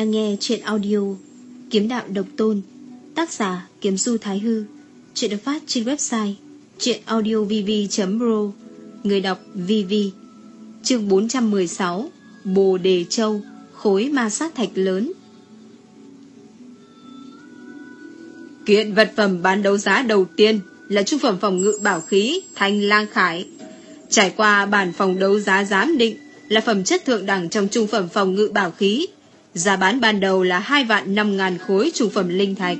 Đang nghe chuyện audio Kiếm đạo độc tôn, Tác giả Kiếm Du Thái Hư, Chuyện được phát trên website Chuyện audiovv.pro Người đọc VV Chương 416 Bồ Đề Châu, Khối ma sát thạch lớn Kiện vật phẩm bán đấu giá đầu tiên là trung phẩm phòng ngự bảo khí Thanh Lang Khải. Trải qua bản phòng đấu giá giám định là phẩm chất thượng đẳng trong trung phẩm phòng ngự bảo khí. Giá bán ban đầu là 2 vạn 5 ngàn khối trung phẩm linh thạch.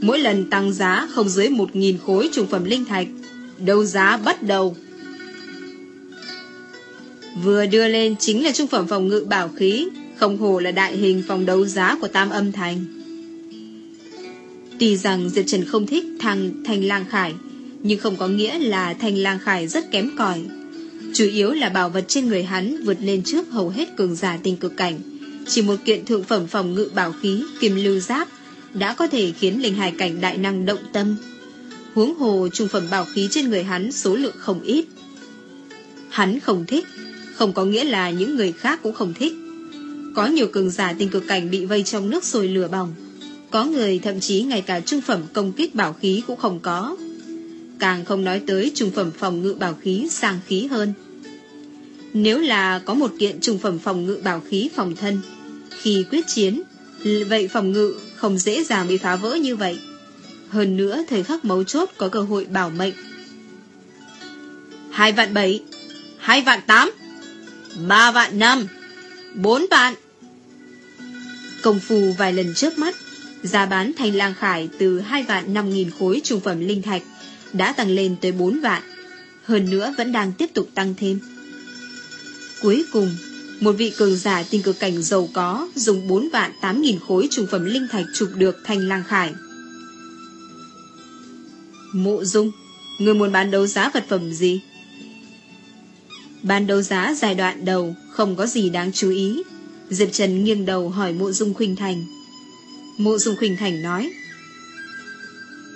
Mỗi lần tăng giá không dưới 1 nghìn khối trung phẩm linh thạch. Đấu giá bắt đầu. Vừa đưa lên chính là trung phẩm phòng ngự bảo khí, không hồ là đại hình phòng đấu giá của Tam Âm Thành. Tuy rằng Diệp Trần không thích thằng Thành Lang Khải, nhưng không có nghĩa là Thành Lang Khải rất kém cỏi. Chủ yếu là bảo vật trên người hắn vượt lên trước hầu hết cường giả tinh cực cảnh. Chỉ một kiện thượng phẩm phòng ngự bảo khí kim lưu giáp đã có thể khiến linh hài cảnh đại năng động tâm. Huống hồ trung phẩm bảo khí trên người hắn số lượng không ít. Hắn không thích, không có nghĩa là những người khác cũng không thích. Có nhiều cường giả tinh cực cảnh bị vây trong nước sôi lửa bỏng. Có người thậm chí ngay cả trung phẩm công kích bảo khí cũng không có. Càng không nói tới trung phẩm phòng ngự bảo khí sang khí hơn. Nếu là có một kiện trung phẩm phòng ngự bảo khí phòng thân, khi quyết chiến, vậy phòng ngự không dễ dàng bị phá vỡ như vậy. Hơn nữa thời khắc mấu chốt có cơ hội bảo mệnh. Hai vạn bảy, hai vạn tám, ba vạn năm, bốn vạn. Công phu vài lần trước mắt, giá bán thanh lang khải từ 2 vạn 5 nghìn khối trung phẩm linh thạch đã tăng lên tới 4 vạn. Hơn nữa vẫn đang tiếp tục tăng thêm. Cuối cùng, một vị cường giả tinh cực cảnh giàu có dùng 4 vạn 8 nghìn khối trung phẩm linh thạch chụp được thanh lang khải. Mộ dung, người muốn bán đấu giá vật phẩm gì? Bán đấu giá giai đoạn đầu không có gì đáng chú ý. Diệp Trần nghiêng đầu hỏi mộ dung khuynh thành. Mộ dung khuynh thành nói.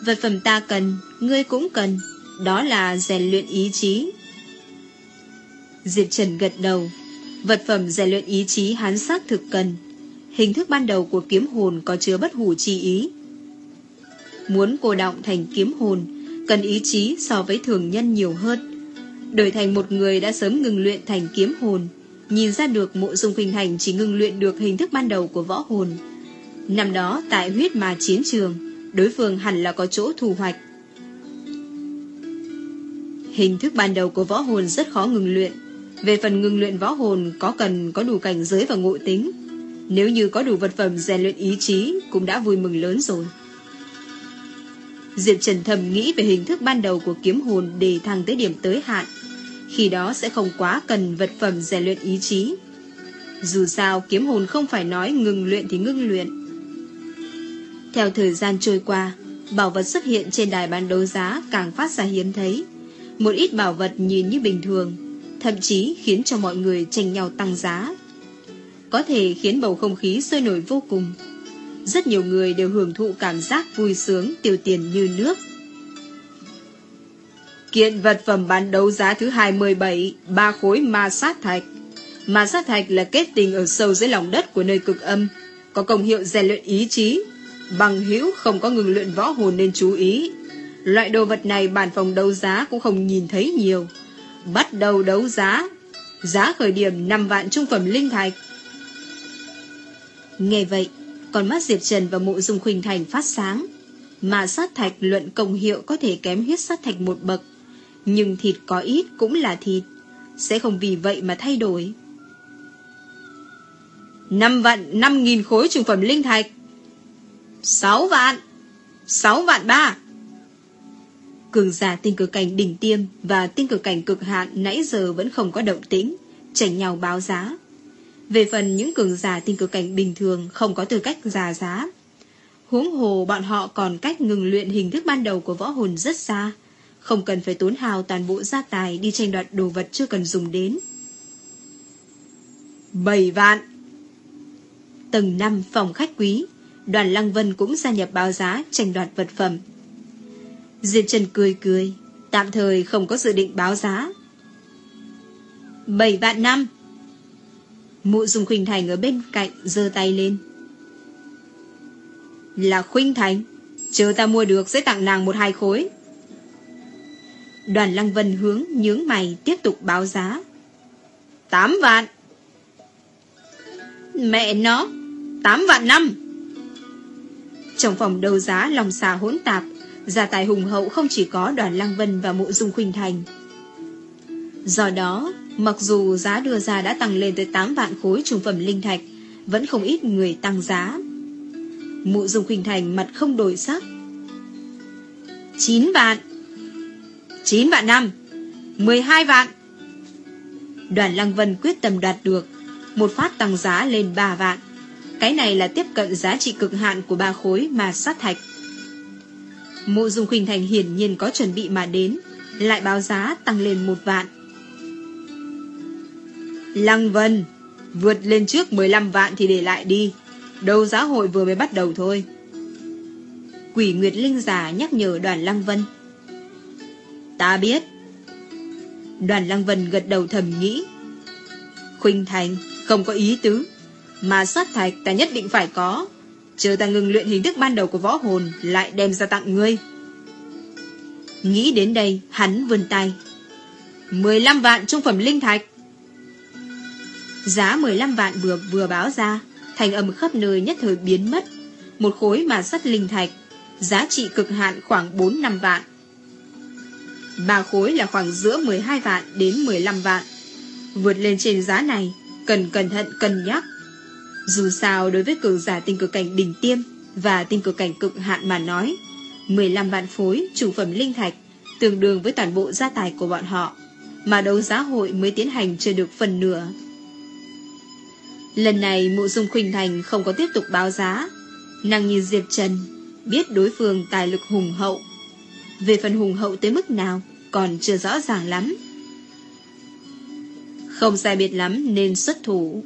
Vật phẩm ta cần, ngươi cũng cần, đó là rèn luyện ý chí. Diệp Trần gật đầu, vật phẩm rèn luyện ý chí hán xác thực cần. Hình thức ban đầu của kiếm hồn có chứa bất hủ chi ý. Muốn cô động thành kiếm hồn, cần ý chí so với thường nhân nhiều hơn. Đổi thành một người đã sớm ngừng luyện thành kiếm hồn, nhìn ra được mộ dung khuynh hành chỉ ngừng luyện được hình thức ban đầu của võ hồn. Năm đó tại huyết mà chiến trường, đối phương hẳn là có chỗ thu hoạch. Hình thức ban đầu của võ hồn rất khó ngừng luyện. Về phần ngừng luyện võ hồn có cần có đủ cảnh giới và ngộ tính. Nếu như có đủ vật phẩm rèn luyện ý chí cũng đã vui mừng lớn rồi. Diệp Trần thầm nghĩ về hình thức ban đầu của kiếm hồn để thăng tới điểm tới hạn. Khi đó sẽ không quá cần vật phẩm rèn luyện ý chí. Dù sao kiếm hồn không phải nói ngừng luyện thì ngưng luyện. Theo thời gian trôi qua, bảo vật xuất hiện trên đài bán đấu giá càng phát ra hiếm thấy. Một ít bảo vật nhìn như bình thường, thậm chí khiến cho mọi người tranh nhau tăng giá. Có thể khiến bầu không khí sôi nổi vô cùng. Rất nhiều người đều hưởng thụ cảm giác vui sướng tiêu tiền như nước. Kiện vật phẩm bán đấu giá thứ 27, ba khối ma sát thạch. Ma sát thạch là kết tình ở sâu dưới lòng đất của nơi cực âm, có công hiệu rèn luyện ý chí. Bằng hữu không có ngừng luyện võ hồn nên chú ý. Loại đồ vật này bản phòng đấu giá cũng không nhìn thấy nhiều. Bắt đầu đấu giá. Giá khởi điểm 5 vạn trung phẩm linh thạch. Nghe vậy, con mắt Diệp Trần và mộ dung khuynh thành phát sáng. Mà sát thạch luận công hiệu có thể kém huyết sát thạch một bậc. Nhưng thịt có ít cũng là thịt. Sẽ không vì vậy mà thay đổi. 5 vạn 5 nghìn khối trung phẩm linh thạch. 6 vạn. 6 vạn 3. Cường giả tinh cực cảnh đỉnh tiêm và tinh cực cảnh cực hạn nãy giờ vẫn không có động tĩnh, chảnh nhau báo giá. Về phần những cường giả tinh cực cảnh bình thường không có tư cách giả giá. Huống hồ bọn họ còn cách ngừng luyện hình thức ban đầu của võ hồn rất xa, không cần phải tốn hào toàn bộ gia tài đi tranh đoạt đồ vật chưa cần dùng đến. 7 vạn Tầng 5 phòng khách quý, đoàn Lăng Vân cũng gia nhập báo giá tranh đoạt vật phẩm. Diệp Trần cười cười, tạm thời không có dự định báo giá. Bảy vạn năm Mụ dùng khuynh thành ở bên cạnh giơ tay lên Là khuynh thành. Chờ ta mua được sẽ tặng nàng một hai khối. Đoàn Lăng Vân hướng nhướng mày tiếp tục báo giá. Tám vạn. Mẹ nó, tám vạn năm. Trong phòng đấu giá lòng xà hỗn tạp, gia tài hùng hậu không chỉ có đoàn Lăng Vân và mộ dung khuynh thành. Do đó, mặc dù giá đưa ra đã tăng lên tới 8 vạn khối trung phẩm linh thạch, vẫn không ít người tăng giá. Mộ dung khuynh thành mặt không đổi sắc. 9 vạn 9 vạn năm 12 vạn Đoàn Lăng Vân quyết tâm đoạt được Một phát tăng giá lên 3 vạn Cái này là tiếp cận giá trị cực hạn Của ba khối mà sát thạch Mộ dung khuynh thành hiển nhiên có chuẩn bị mà đến, Lại báo giá tăng lên một vạn. Lăng Vân, Vượt lên trước 15 vạn thì để lại đi đầu giá hội vừa mới bắt đầu thôi. Quỷ Nguyệt Linh giả nhắc nhở đoàn Lăng Vân. Ta biết. Đoàn Lăng Vân gật đầu thầm nghĩ. Khuynh Thành không có ý tứ, Mà sát thạch ta nhất định phải có. Chờ ta ngừng luyện hình thức ban đầu của võ hồn, Lại đem ra tặng ngươi. Nghĩ đến đây, Hắn vươn tay. 15 vạn trung phẩm linh thạch. Giá 15 vạn vừa vừa báo ra, Thành âm khắp nơi nhất thời biến mất. Một khối mà sắt linh thạch, Giá trị cực hạn khoảng 4 năm vạn. Ba khối là khoảng giữa 12 vạn đến 15 vạn. Vượt lên trên giá này, Cần cẩn thận cân nhắc. Dù sao đối với cường giả tinh cực cảnh đỉnh tiêm Và tinh cực cảnh cực hạn mà nói 15 vạn phối chủ phẩm linh thạch Tương đương với toàn bộ gia tài của bọn họ, Mà đấu giá hội mới tiến hành chưa được phần nửa. Lần này mộ dung khuynh thành không có tiếp tục báo giá. Nàng nhìn Diệp Trần, Biết đối phương tài lực hùng hậu. Về phần hùng hậu tới mức nào Còn chưa rõ ràng lắm. Không sai biệt lắm nên xuất thủ.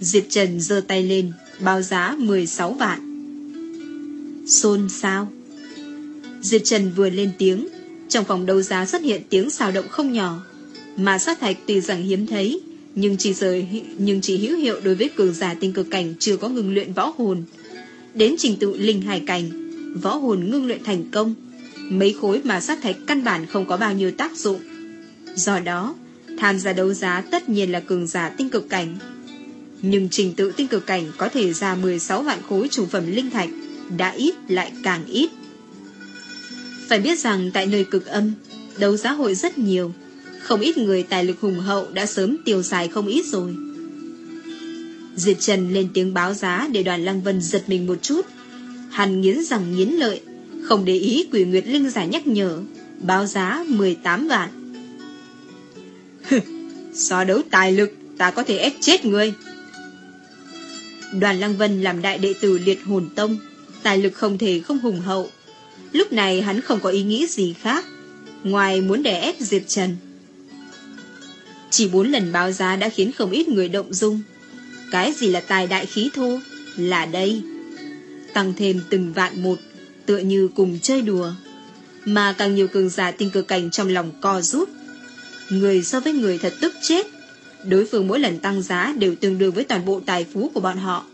Diệp Trần giơ tay lên Báo giá 16 vạn Xôn sao Diệp Trần vừa lên tiếng Trong phòng đấu giá xuất hiện tiếng xào động không nhỏ Mà sát thạch tuy rằng hiếm thấy nhưng chỉ rời nhưng chỉ hữu hiệu đối với cường giả tinh cực cảnh chưa có ngừng luyện võ hồn. Đến trình tự linh hải cảnh, võ hồn ngưng luyện thành công, mấy khối mà sát thạch căn bản không có bao nhiêu tác dụng. Do đó, tham gia đấu giá tất nhiên là cường giả tinh cực cảnh. Nhưng trình tự tinh cực cảnh có thể ra 16 vạn khối trùng phẩm linh thạch, đã ít lại càng ít. Phải biết rằng tại nơi cực âm, đấu giá hội rất nhiều, không ít người tài lực hùng hậu đã sớm tiêu xài không ít rồi. diệt Trần lên tiếng báo giá để đoàn Lăng Vân giật mình một chút. Hắn nghiến rằng nghiến lợi, không để ý quỷ Nguyệt Linh giải nhắc nhở, báo giá 18 vạn. so đấu tài lực, ta có thể ép chết ngươi. Đoàn Lăng Vân làm đại đệ tử liệt hồn tông, tài lực không thể không hùng hậu. Lúc này hắn không có ý nghĩ gì khác, ngoài muốn đè ép Diệp Trần. Chỉ bốn lần báo giá đã khiến không ít người động dung. Cái gì là tài đại khí thô? Là đây. Tăng thêm từng vạn một, tựa như cùng chơi đùa. Mà càng nhiều cường giả tinh cơ cảnh trong lòng co rút. Người so với người thật tức chết. Đối phương mỗi lần tăng giá đều tương đương với toàn bộ tài phú của bọn họ.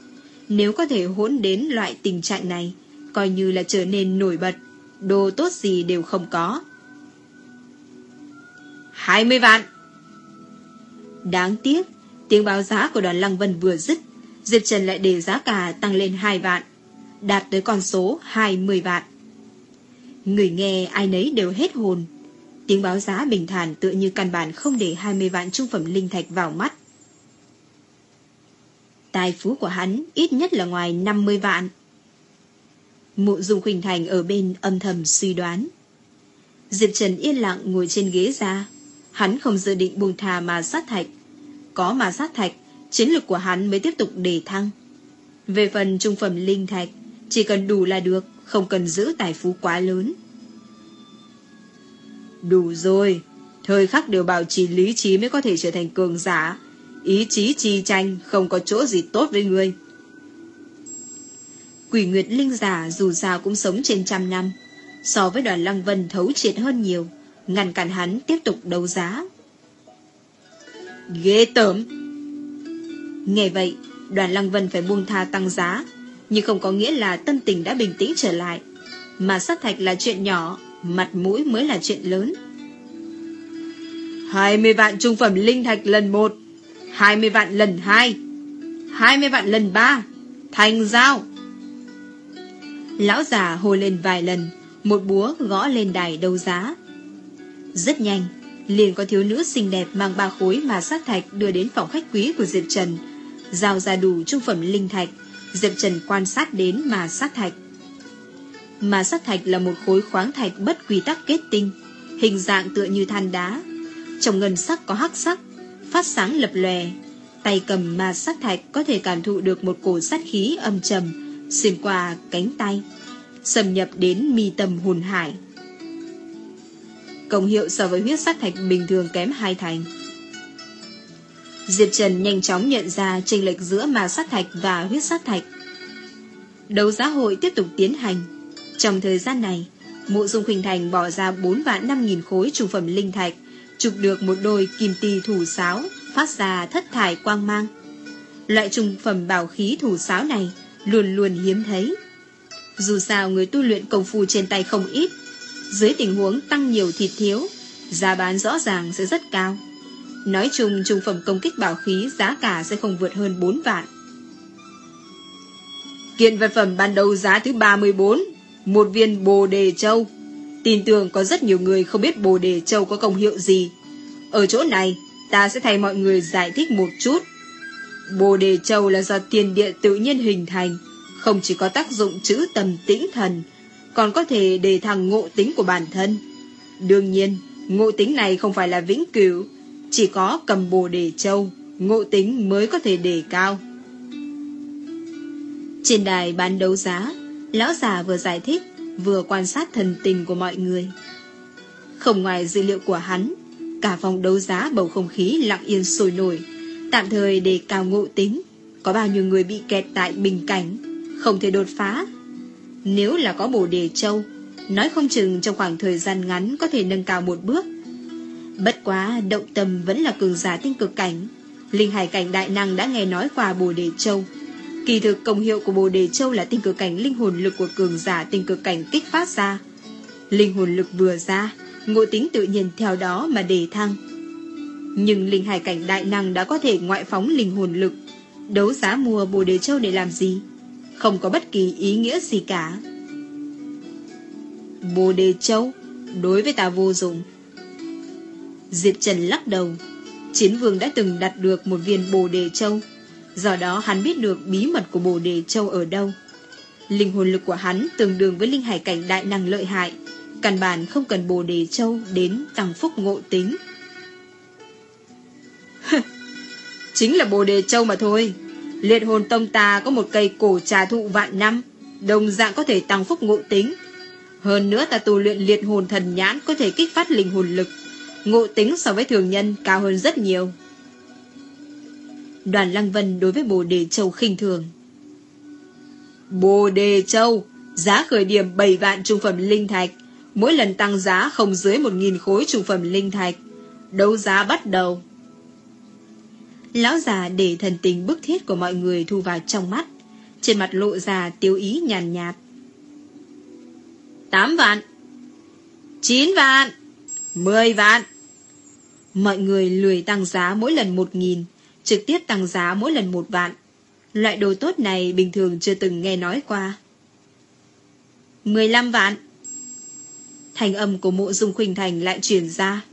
Nếu có thể hỗn đến loại tình trạng này, coi như là trở nên nổi bật, đồ tốt gì đều không có. 20 vạn! Đáng tiếc, tiếng báo giá của đoàn Lăng Vân vừa dứt, Diệp Trần lại để giá cả tăng lên 2 vạn, đạt tới con số 20 vạn. Người nghe ai nấy đều hết hồn. Tiếng báo giá bình thản tựa như căn bản không để 20 vạn trung phẩm linh thạch vào mắt. Tài phú của hắn ít nhất là ngoài 50 vạn. Mụ Dung Khuynh Thành ở bên âm thầm suy đoán. Diệp Trần yên lặng ngồi trên ghế ra, Hắn không dự định buông thà mà sát thạch. Có mà sát thạch, chiến lược của hắn mới tiếp tục đề thăng. Về phần trung phẩm linh thạch, chỉ cần đủ là được, không cần giữ tài phú quá lớn. Đủ rồi, thời khắc đều bảo trì lý trí mới có thể trở thành cường giả. Ý chí chi tranh không có chỗ gì tốt với người. Quỷ Nguyệt Linh giả dù sao cũng sống trên trăm năm, so với đoàn Lăng Vân thấu triệt hơn nhiều ngăn cản hắn tiếp tục đấu giá. Ghê tởm! Nghe vậy, đoàn Lăng Vân phải buông tha tăng giá, nhưng không có nghĩa là tâm tình đã bình tĩnh trở lại. Mà sát thạch là chuyện nhỏ, mặt mũi mới là chuyện lớn. 20 vạn trung phẩm linh thạch lần 1, 20 vạn lần 2, 20 vạn lần 3, thành giao. Lão già hô lên vài lần, một búa gõ lên đài đấu giá. Rất nhanh, liền có thiếu nữ xinh đẹp mang ba khối mà sát thạch đưa đến phòng khách quý của Diệp Trần, giao ra đủ trung phẩm linh thạch, Diệp Trần quan sát đến mà sát thạch. Mà sắc thạch là một khối khoáng thạch bất quy tắc kết tinh, hình dạng tựa như than đá. Trong ngân sắc có hắc sắc, phát sáng lập lòe. Tay cầm mà sắc thạch có thể cảm thụ được một cổ sát khí âm trầm xuyên qua cánh tay, xâm nhập đến mi tâm hồn hải. Công hiệu so với huyết sắc thạch bình thường kém hai thành. Diệp Trần nhanh chóng nhận ra chênh lệch giữa mà sát thạch và huyết sát thạch. Đấu giá hội tiếp tục tiến hành. Trong thời gian này, Mộ Dung Khuynh Thành bỏ ra 4 vạn 5 nghìn khối trung phẩm linh thạch, chụp được một đôi kim ti thủ sáo, phát ra thất thải quang mang. Loại trung phẩm bảo khí thủ sáo này luôn luôn hiếm thấy. Dù sao người tu luyện công phu trên tay không ít, dưới tình huống tăng nhiều thịt thiếu, giá bán rõ ràng sẽ rất cao. Nói chung trung phẩm công kích bảo khí giá cả sẽ không vượt hơn 4 vạn. Kiện vật phẩm ban đầu giá thứ 34, một viên bồ đề châu. Tin tưởng có rất nhiều người không biết bồ đề châu có công hiệu gì. Ở chỗ này, ta sẽ thay mọi người giải thích một chút. Bồ đề châu là do tiền địa tự nhiên hình thành, không chỉ có tác dụng chữ tầm tĩnh thần, còn có thể đề thăng ngộ tính của bản thân. Đương nhiên, ngộ tính này không phải là vĩnh cửu, chỉ có cầm bồ đề châu, ngộ tính mới có thể đề cao. Trên đài bán đấu giá, lão già vừa giải thích, vừa quan sát thần tình của mọi người. Không ngoài dữ liệu của hắn, cả phòng đấu giá bầu không khí lặng yên sôi nổi, tạm thời để cao ngộ tính. Có bao nhiêu người bị kẹt tại bình cảnh, không thể đột phá. Nếu là có bổ đề châu, nói không chừng trong khoảng thời gian ngắn có thể nâng cao một bước, Bất quá động tâm vẫn là cường giả tinh cực cảnh Linh hải cảnh đại năng đã nghe nói qua Bồ Đề Châu Kỳ thực, công hiệu của Bồ Đề Châu là tinh cực cảnh linh hồn lực của cường giả tinh cực cảnh kích phát ra. Linh hồn lực vừa ra, Ngộ tính tự nhiên theo đó mà đề thăng. Nhưng linh hải cảnh đại năng đã có thể ngoại phóng linh hồn lực. Đấu giá mua Bồ Đề Châu để làm gì? Không có bất kỳ ý nghĩa gì cả. Bồ Đề Châu, Đối với ta vô dụng. Diệp Trần lắc đầu. Chiến vương đã từng đặt được một viên bồ đề châu. Do đó hắn biết được bí mật của bồ đề châu ở đâu. Linh hồn lực của hắn tương đương với linh hải cảnh đại năng lợi hại. Căn bản không cần bồ đề châu đến tăng phúc ngộ tính. Chính là bồ đề châu mà thôi. Liệt hồn tông ta có một cây cổ trà thụ vạn năm. Đồng dạng có thể tăng phúc ngộ tính. Hơn nữa ta tu luyện liệt hồn thần nhãn có thể kích phát linh hồn lực ngộ tính so với thường nhân cao hơn rất nhiều. Đoàn Lăng Vân đối với Bồ Đề Châu khinh thường. Bồ Đề Châu, giá khởi điểm 7 vạn trung phẩm linh thạch, mỗi lần tăng giá không dưới 1.000 khối trung phẩm linh thạch. Đấu giá bắt đầu. Lão già để thần tình bức thiết của mọi người thu vào trong mắt, trên mặt lộ ra tiêu ý nhàn nhạt. 8 vạn 9 vạn 10 vạn Mọi người lười tăng giá mỗi lần một nghìn, trực tiếp tăng giá mỗi lần một vạn. Loại đồ tốt này bình thường chưa từng nghe nói qua. 15 vạn. Thành âm của mộ dung khuynh thành lại truyền ra.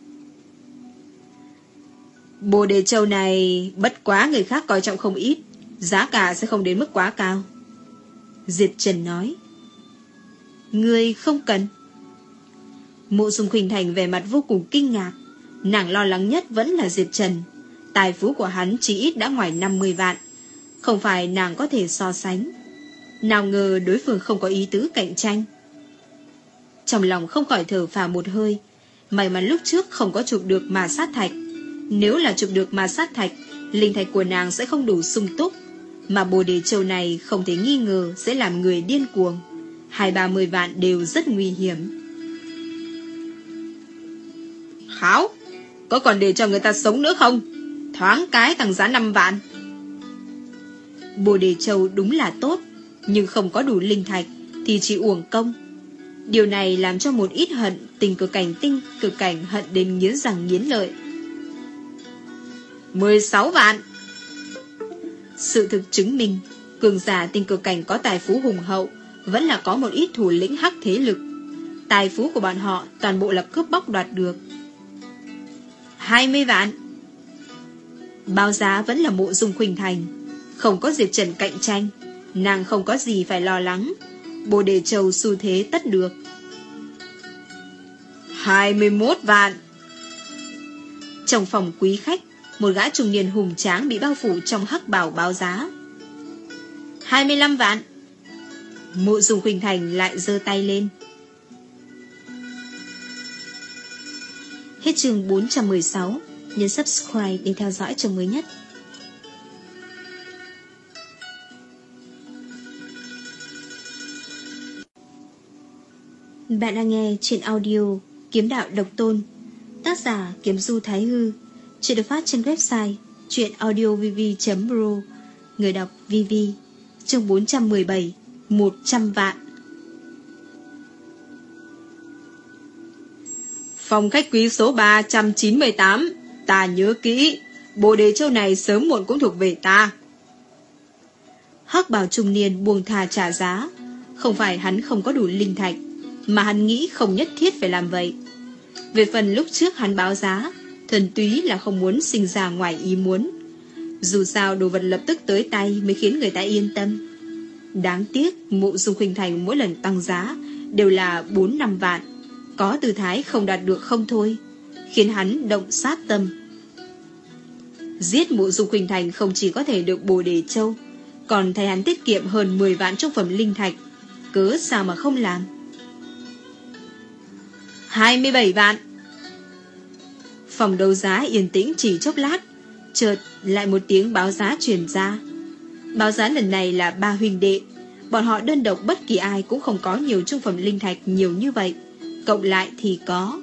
Bồ đề châu này bất quá người khác coi trọng không ít, giá cả sẽ không đến mức quá cao. Diệp Trần nói. người không cần. Mộ dung khuynh thành về mặt vô cùng kinh ngạc. Nàng lo lắng nhất vẫn là Diệp Trần. Tài phú của hắn chỉ ít đã ngoài 50 vạn. Không phải nàng có thể so sánh. Nào ngờ đối phương không có ý tứ cạnh tranh. Trong lòng không khỏi thở phào một hơi. May mắn lúc trước không có chụp được mà sát thạch. Nếu là chụp được mà sát thạch, linh thạch của nàng sẽ không đủ sung túc. Mà bồ đề châu này không thể nghi ngờ sẽ làm người điên cuồng. Hai ba mươi vạn đều rất nguy hiểm. Kháo! Có còn để cho người ta sống nữa không? Thoáng cái tăng giá 5 vạn. Bồ Đề Châu đúng là tốt. nhưng không có đủ linh thạch thì chỉ uổng công. Điều này làm cho một ít hận tình cực cảnh tinh, cực cảnh hận đến nghiến răng nghiến lợi. 16 vạn Sự thực chứng minh, cường giả tinh cực cảnh có tài phú hùng hậu, vẫn là có một ít thủ lĩnh hắc thế lực. Tài phú của bọn họ toàn bộ là cướp bóc đoạt được. 20 vạn Bao giá vẫn là mộ dung khuynh thành. Không có Diệp Trần cạnh tranh, Nàng không có gì phải lo lắng. Bồ đề châu xu thế tất được. 21 vạn. Trong phòng quý khách, Một gã trung niên hùng tráng Bị bao phủ trong hắc bảo báo giá. 25 vạn. Mộ dung khuynh thành lại giơ tay lên. Hết chương 416 Nhấn subscribe để theo dõi chương mới nhất. Bạn đang nghe trên audio Kiếm đạo độc tôn Tác giả Kiếm Du Thái Hư Chuyện được phát trên website chuyenaudiovv.pro, Người đọc VV Chương 417 100 vạn. Phòng khách quý số 398 Ta nhớ kỹ. Bồ đề châu này sớm muộn cũng thuộc về ta. Hắc bảo trung niên buông thà trả giá. Không phải hắn không có đủ linh thạch, Mà hắn nghĩ không nhất thiết phải làm vậy. Về phần lúc trước hắn báo giá, Thần túy là không muốn sinh ra ngoài ý muốn. Dù sao đồ vật lập tức tới tay Mới khiến người ta yên tâm. Đáng tiếc mụ dung khuynh thành mỗi lần tăng giá Đều là 4 năm vạn. Có tư thái không đạt được không thôi, Khiến hắn động sát tâm. Giết mụ dung khuynh thành không chỉ có thể được bồ đề châu, Còn thầy hắn tiết kiệm hơn 10 vạn trong phẩm linh thạch. Cớ sao mà không làm? 27 vạn. Phòng đấu giá yên tĩnh chỉ chốc lát, Chợt lại một tiếng báo giá truyền ra. Báo giá lần này là ba huynh đệ, Bọn họ đơn độc bất kỳ ai cũng không có nhiều trung phẩm linh thạch nhiều như vậy, Cộng lại thì có.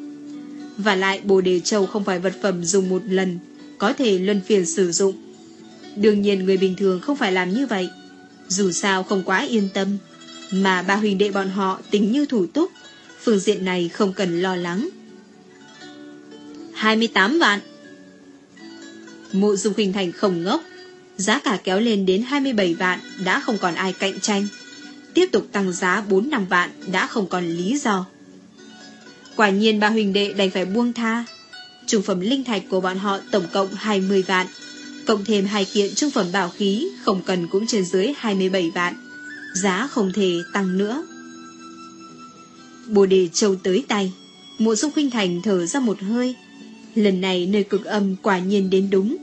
Và lại bồ đề châu không phải vật phẩm dùng một lần có thể luân phiền sử dụng Đương nhiên người bình thường không phải làm như vậy Dù sao không quá yên tâm, Mà ba huynh đệ bọn họ tính như thủ túc, Phương diện này không cần lo lắng 28 vạn Mộ dung khuynh thành không ngốc, Giá cả kéo lên đến 27 vạn đã không còn ai cạnh tranh. Tiếp tục tăng giá 4 năm vạn đã không còn lý do. Quả nhiên ba huynh đệ đành phải buông tha. Trung phẩm linh thạch của bọn họ tổng cộng 20 vạn. Cộng thêm hai kiện trung phẩm bảo khí không cần cũng trên dưới 27 vạn. Giá không thể tăng nữa. Bồ đề châu tới tay. Mộ dung khuynh thành thở ra một hơi. Lần này nơi cực âm quả nhiên đến đúng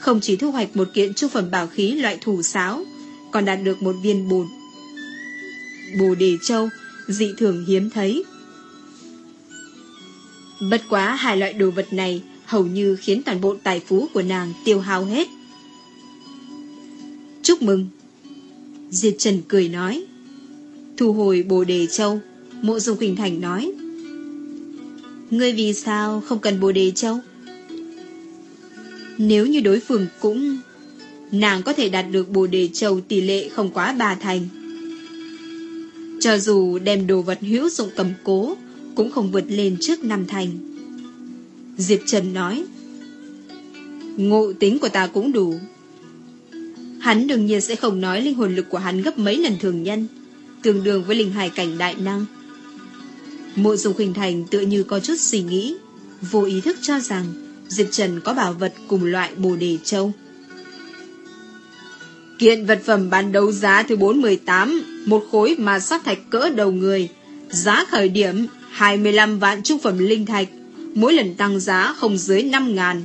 không chỉ thu hoạch một kiện trung phẩm bảo khí loại thủ sáo, còn đạt được một viên bồn. Bồ đề châu, dị thường hiếm thấy. Bất quá hai loại đồ vật này hầu như khiến toàn bộ tài phú của nàng tiêu hao hết. Chúc mừng! Diệt Trần cười nói. Thu hồi bồ đề châu, mộ dung khuynh thành nói. Ngươi vì sao không cần bồ đề châu? Nếu như đối phương cũng... Nàng có thể đạt được bồ đề châu tỷ lệ không quá ba thành. Cho dù đem đồ vật hữu dụng cầm cố, cũng không vượt lên trước năm thành. Diệp Trần nói, Ngộ tính của ta cũng đủ. Hắn đương nhiên sẽ không nói linh hồn lực của hắn gấp mấy lần thường nhân, tương đương với linh hải cảnh đại năng. Mộ dung khuynh thành tựa như có chút suy nghĩ, vô ý thức cho rằng Diệp Trần có bảo vật cùng loại bồ đề châu. Kiện vật phẩm bán đấu giá thứ 418, một khối mà sát thạch cỡ đầu người, giá khởi điểm 25 vạn trung phẩm linh thạch, mỗi lần tăng giá không dưới 5 ngàn.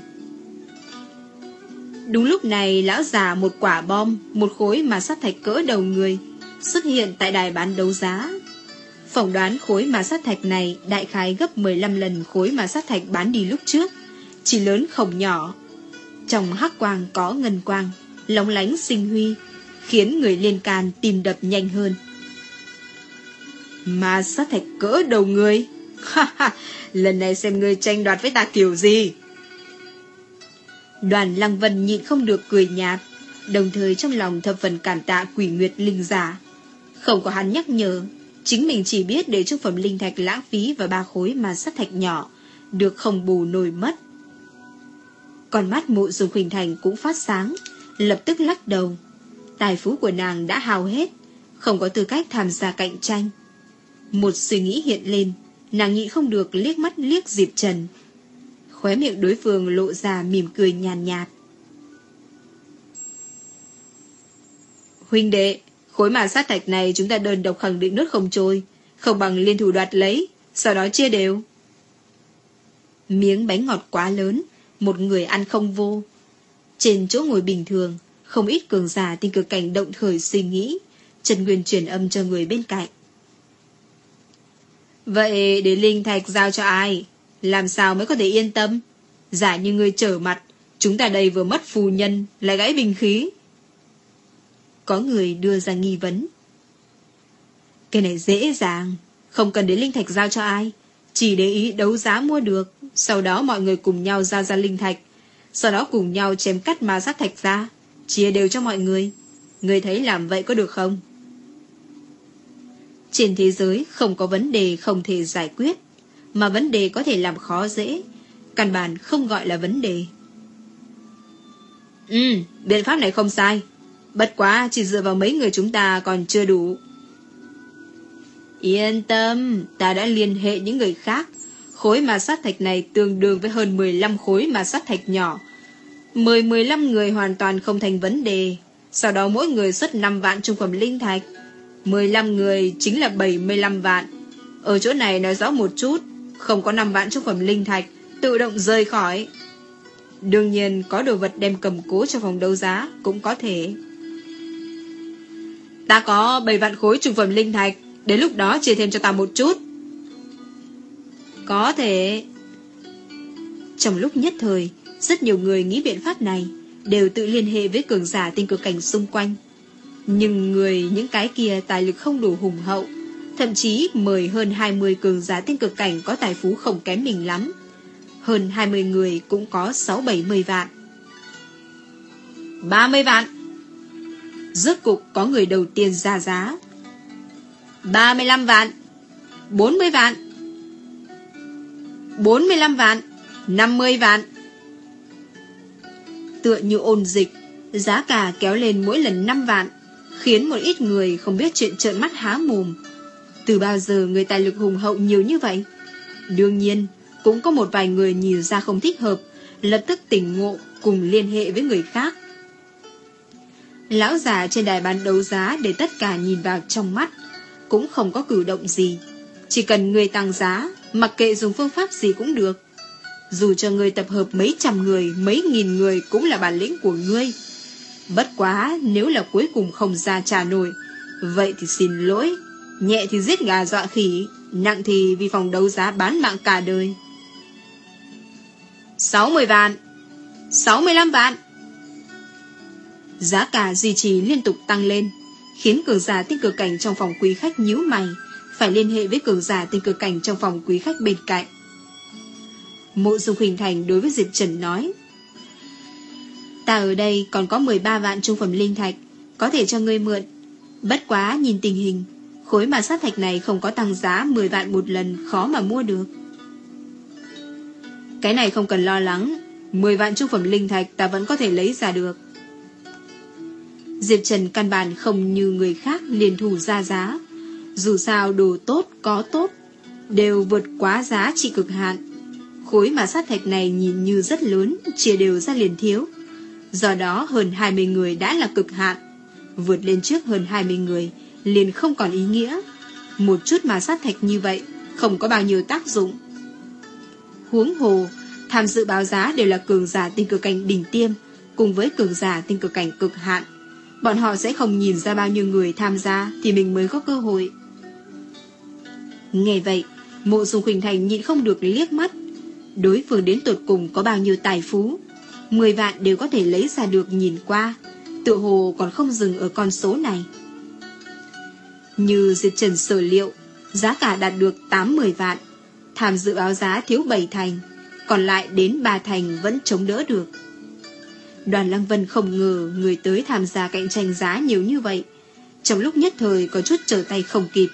Đúng lúc này lão già một quả bom, một khối mà sát thạch cỡ đầu người, xuất hiện tại đài bán đấu giá. Phỏng đoán khối mà sát thạch này đại khái gấp 15 lần khối mà sát thạch bán đi lúc trước chỉ lớn không nhỏ. Trong hắc quang có ngân quang, lóng lánh sinh huy, khiến người liên can tìm đập nhanh hơn. Mà sát thạch cỡ đầu người, ha ha, lần này xem ngươi tranh đoạt với ta kiểu gì. Đoàn Lăng Vân nhịn không được cười nhạt, đồng thời trong lòng thập phần cảm tạ quỷ nguyệt linh giả, Không có hắn nhắc nhở, chính mình chỉ biết để trung phẩm linh thạch lãng phí và ba khối mà sắt thạch nhỏ, được không bù nổi mất. Còn mắt mụ dùng Huỳnh Thành cũng phát sáng, lập tức lắc đầu. Tài phú của nàng đã hao hết, không có tư cách tham gia cạnh tranh. Một suy nghĩ hiện lên, nàng nhịn không được liếc mắt liếc Diệp Trần. Khóe miệng đối phương lộ ra mỉm cười nhàn nhạt. Huynh đệ, khối mà sát thạch này chúng ta đơn độc khẳng định nước không trôi, không bằng liên thủ đoạt lấy, sau đó chia đều. Miếng bánh ngọt quá lớn, một người ăn không vô. Trên chỗ ngồi bình thường, không ít cường giả tinh cực cảnh động thời suy nghĩ, Trần Nguyên truyền âm cho người bên cạnh. Vậy để linh thạch giao cho ai? Làm sao mới có thể yên tâm? Giả như người trở mặt, chúng ta đây vừa mất phù nhân, lại gãy bình khí. Có người đưa ra nghi vấn. Cái này dễ dàng, không cần đến linh thạch giao cho ai, chỉ để ý đấu giá mua được, sau đó mọi người cùng nhau giao ra linh thạch, sau đó cùng nhau chém cắt ma sát thạch ra, chia đều cho mọi người. Người thấy làm vậy có được không? Trên thế giới không có vấn đề không thể giải quyết, mà vấn đề có thể làm khó dễ, căn bản không gọi là vấn đề. Ừ, biện pháp này không sai. Bất quá chỉ dựa vào mấy người chúng ta còn chưa đủ. Yên tâm, ta đã liên hệ những người khác. Khối mà sát thạch này tương đương với hơn 15 khối mà sát thạch nhỏ. 10-15 người hoàn toàn không thành vấn đề. Sau đó mỗi người xuất 5 vạn trung phẩm linh thạch. 15 người chính là 75 vạn. Ở chỗ này nói rõ một chút, không có 5 vạn trung phẩm linh thạch, tự động rời khỏi. Đương nhiên có đồ vật đem cầm cố cho phòng đấu giá cũng có thể. Ta có 7 vạn khối trung phẩm linh thạch, đến lúc đó chia thêm cho ta một chút. Có thể. Trong lúc nhất thời, rất nhiều người nghĩ biện pháp này, đều tự liên hệ với cường giả tinh cực cảnh xung quanh. Nhưng người những cái kia tài lực không đủ hùng hậu, thậm chí mời hơn 20 cường giá tiên cực cảnh có tài phú không kém mình lắm. Hơn 20 người cũng có 6-70 vạn. 30 vạn! Rốt cục có người đầu tiên ra giá. 35 vạn! 40 vạn! 45 vạn! 50 vạn! Tựa như ôn dịch, giá cả kéo lên mỗi lần 5 vạn, khiến một ít người không biết chuyện trợn mắt há mồm. Từ bao giờ người tài lực hùng hậu nhiều như vậy? Đương nhiên, cũng có một vài người nhìn ra không thích hợp, lập tức tỉnh ngộ cùng liên hệ với người khác. Lão già trên đài bán đấu giá để tất cả nhìn vào trong mắt, cũng không có cử động gì. Chỉ cần người tăng giá, mặc kệ dùng phương pháp gì cũng được. Dù cho người tập hợp mấy trăm người, mấy nghìn người cũng là bản lĩnh của ngươi. Bất quá nếu là cuối cùng không ra trả nổi, vậy thì xin lỗi. Nhẹ thì giết gà dọa khỉ, nặng thì vì phòng đấu giá bán mạng cả đời. 60 vạn 65 vạn Giá cả duy trì liên tục tăng lên Khiến cường giả tinh cửa cảnh trong phòng quý khách nhíu mày Phải liên hệ với cường giả tinh cửa cảnh trong phòng quý khách bên cạnh Mộ dung hình thành đối với Diệp Trần nói Ta ở đây còn có 13 vạn trung phẩm linh thạch, Có thể cho ngươi mượn. Bất quá nhìn tình hình, Khối mà sát thạch này không có tăng giá 10 vạn một lần, khó mà mua được. Cái này không cần lo lắng 10 vạn trung phẩm linh thạch ta vẫn có thể lấy ra được. Diệp Trần căn bản không như người khác liền thủ ra giá. Dù sao đồ tốt có tốt, Đều vượt quá giá trị cực hạn. Khối mà sát thạch này nhìn như rất lớn, Chia đều ra liền thiếu. Do đó hơn 20 người đã là cực hạn. Vượt lên trước hơn 20 người Liền không còn ý nghĩa. Một chút mà sát thạch như vậy Không có bao nhiêu tác dụng. Huống hồ, Tham dự báo giá đều là cường giả tinh cực cảnh đỉnh tiêm Cùng với cường giả tinh cực cảnh cực hạn. Bọn họ sẽ không nhìn ra bao nhiêu người tham gia Thì mình mới có cơ hội. Nghe vậy, Mộ dung Quỳnh Thành nhịn không được liếc mắt. Đối phương đến tột cùng có bao nhiêu tài phú? 10 vạn đều có thể lấy ra được nhìn qua Tự hồ còn không dừng ở con số này Như Diệp Trần sở liệu Giá cả đạt được 8-10 vạn Tham dự báo giá thiếu 7 thành Còn lại đến 3 thành vẫn chống đỡ được Đoàn Lăng Vân không ngờ Người tới tham gia cạnh tranh giá nhiều như vậy trong lúc nhất thời có chút trở tay không kịp.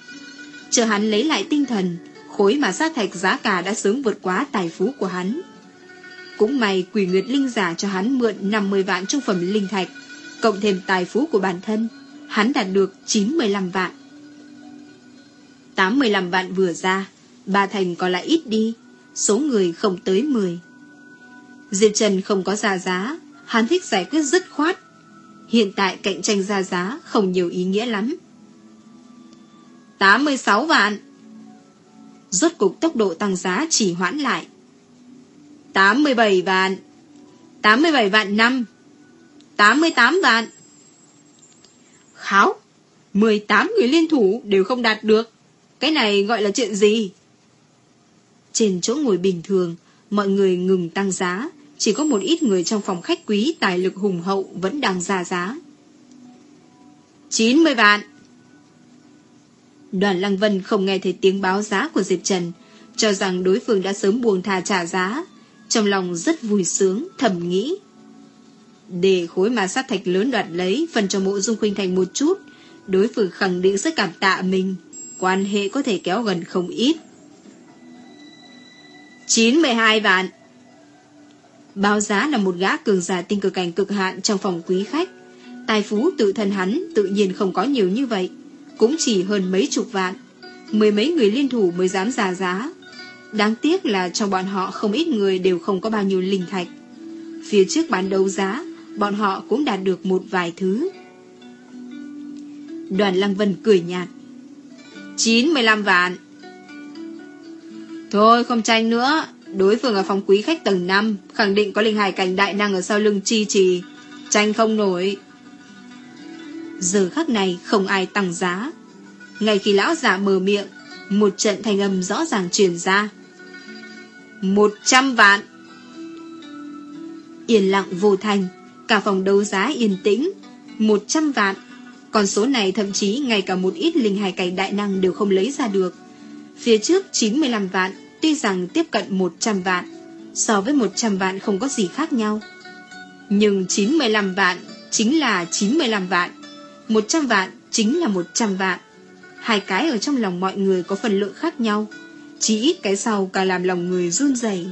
Chờ hắn lấy lại tinh thần, khối mà sát thạch giá cả đã sớm vượt quá tài phú của hắn. Cũng may quỷ nguyệt linh giả cho hắn mượn 50 vạn trung phẩm linh thạch, cộng thêm tài phú của bản thân, hắn đạt được 95 vạn. 85 vạn vừa ra, ba thành còn lại ít đi, số người không tới 10. Diệp Trần không có ra giá, hắn thích giải quyết dứt khoát. Hiện tại cạnh tranh ra giá không nhiều ý nghĩa lắm. 86 vạn. Rốt cục tốc độ tăng giá chỉ hoãn lại. 87 vạn. 87 vạn 5. 88 vạn. Kháo. 18 người liên thủ đều không đạt được. Cái này gọi là chuyện gì? Trên chỗ ngồi bình thường, mọi người ngừng tăng giá, chỉ có một ít người trong phòng khách quý tài lực hùng hậu vẫn đang ra giá. 90 vạn. Đoàn Lăng Vân không nghe thấy tiếng báo giá của Diệp Trần, cho rằng đối phương đã sớm buông thà trả giá. Trong lòng rất vui sướng, thầm nghĩ. Để khối mà sát thạch lớn đoạt lấy phần cho mộ dung khuynh thành một chút, đối phương khẳng định rất cảm tạ mình, quan hệ có thể kéo gần không ít. 92 vạn. Báo giá là một gã cường giả tinh cực cảnh cực hạn trong phòng quý khách. Tài phú tự thân hắn tự nhiên không có nhiều như vậy, cũng chỉ hơn mấy chục vạn. Mười mấy người liên thủ mới dám giả giá. Đáng tiếc là trong bọn họ không ít người đều không có bao nhiêu linh thạch. Phía trước bán đấu giá, bọn họ cũng đạt được một vài thứ. Đoàn Lăng Vân cười nhạt. 95 vạn. Thôi không tranh nữa, đối phương ở phòng quý khách tầng 5, khẳng định có linh hải cảnh đại năng ở sau lưng chi trì. Tranh không nổi. Giờ khắc này không ai tăng giá. Ngay khi lão giả mở miệng, một trận thanh âm rõ ràng truyền ra. Một trăm vạn. Yên lặng vô thành, cả phòng đấu giá yên tĩnh. Một trăm vạn. Còn số này thậm chí ngay cả một ít linh hài cảnh đại năng đều không lấy ra được. Phía trước 95 vạn, tuy rằng tiếp cận 100 vạn, so với 100 vạn không có gì khác nhau. Nhưng 95 vạn chính là 95 vạn, 100 vạn chính là 100 vạn. Hai cái ở trong lòng mọi người có phần lượng khác nhau, chỉ ít cái sau càng làm lòng người run rẩy.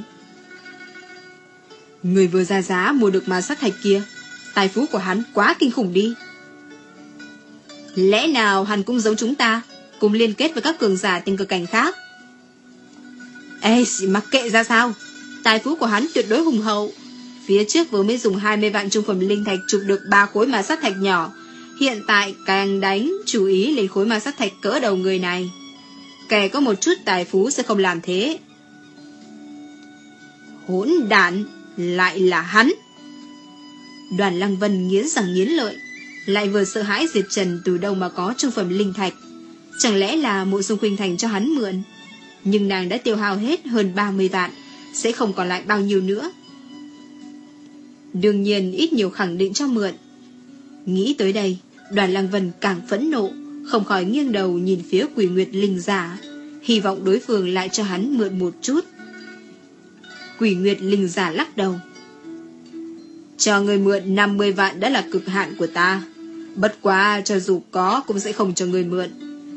Người vừa ra giá mua được mà sắc thạch kia, tài phú của hắn quá kinh khủng đi. Lẽ nào hắn cũng giống chúng ta, cùng liên kết với các cường giả tình cực cảnh khác? Ê, mặc kệ ra sao, tài phú của hắn tuyệt đối hùng hậu. Phía trước vừa mới dùng 20 vạn trung phẩm linh thạch chụp được ba khối ma sát thạch nhỏ, hiện tại càng đánh chú ý lên khối ma sát thạch cỡ đầu người này. Kẻ có một chút tài phú sẽ không làm thế. Hỗn đản, lại là hắn. Đoàn Lăng Vân nghiến rằng nghiến lợi, lại vừa sợ hãi Diệp Trần từ đâu mà có trung phẩm linh thạch. Chẳng lẽ là mộ dung khuynh thành cho hắn mượn? Nhưng nàng đã tiêu hao hết hơn 30 vạn, sẽ không còn lại bao nhiêu nữa. Đương nhiên ít nhiều khẳng định cho mượn. Nghĩ tới đây, đoàn Lăng Vân càng phẫn nộ, không khỏi nghiêng đầu nhìn phía quỷ nguyệt linh giả, hy vọng đối phương lại cho hắn mượn một chút. Quỷ nguyệt linh giả lắc đầu. Cho người mượn 50 vạn đã là cực hạn của ta. Bất quá cho dù có cũng sẽ không cho người mượn.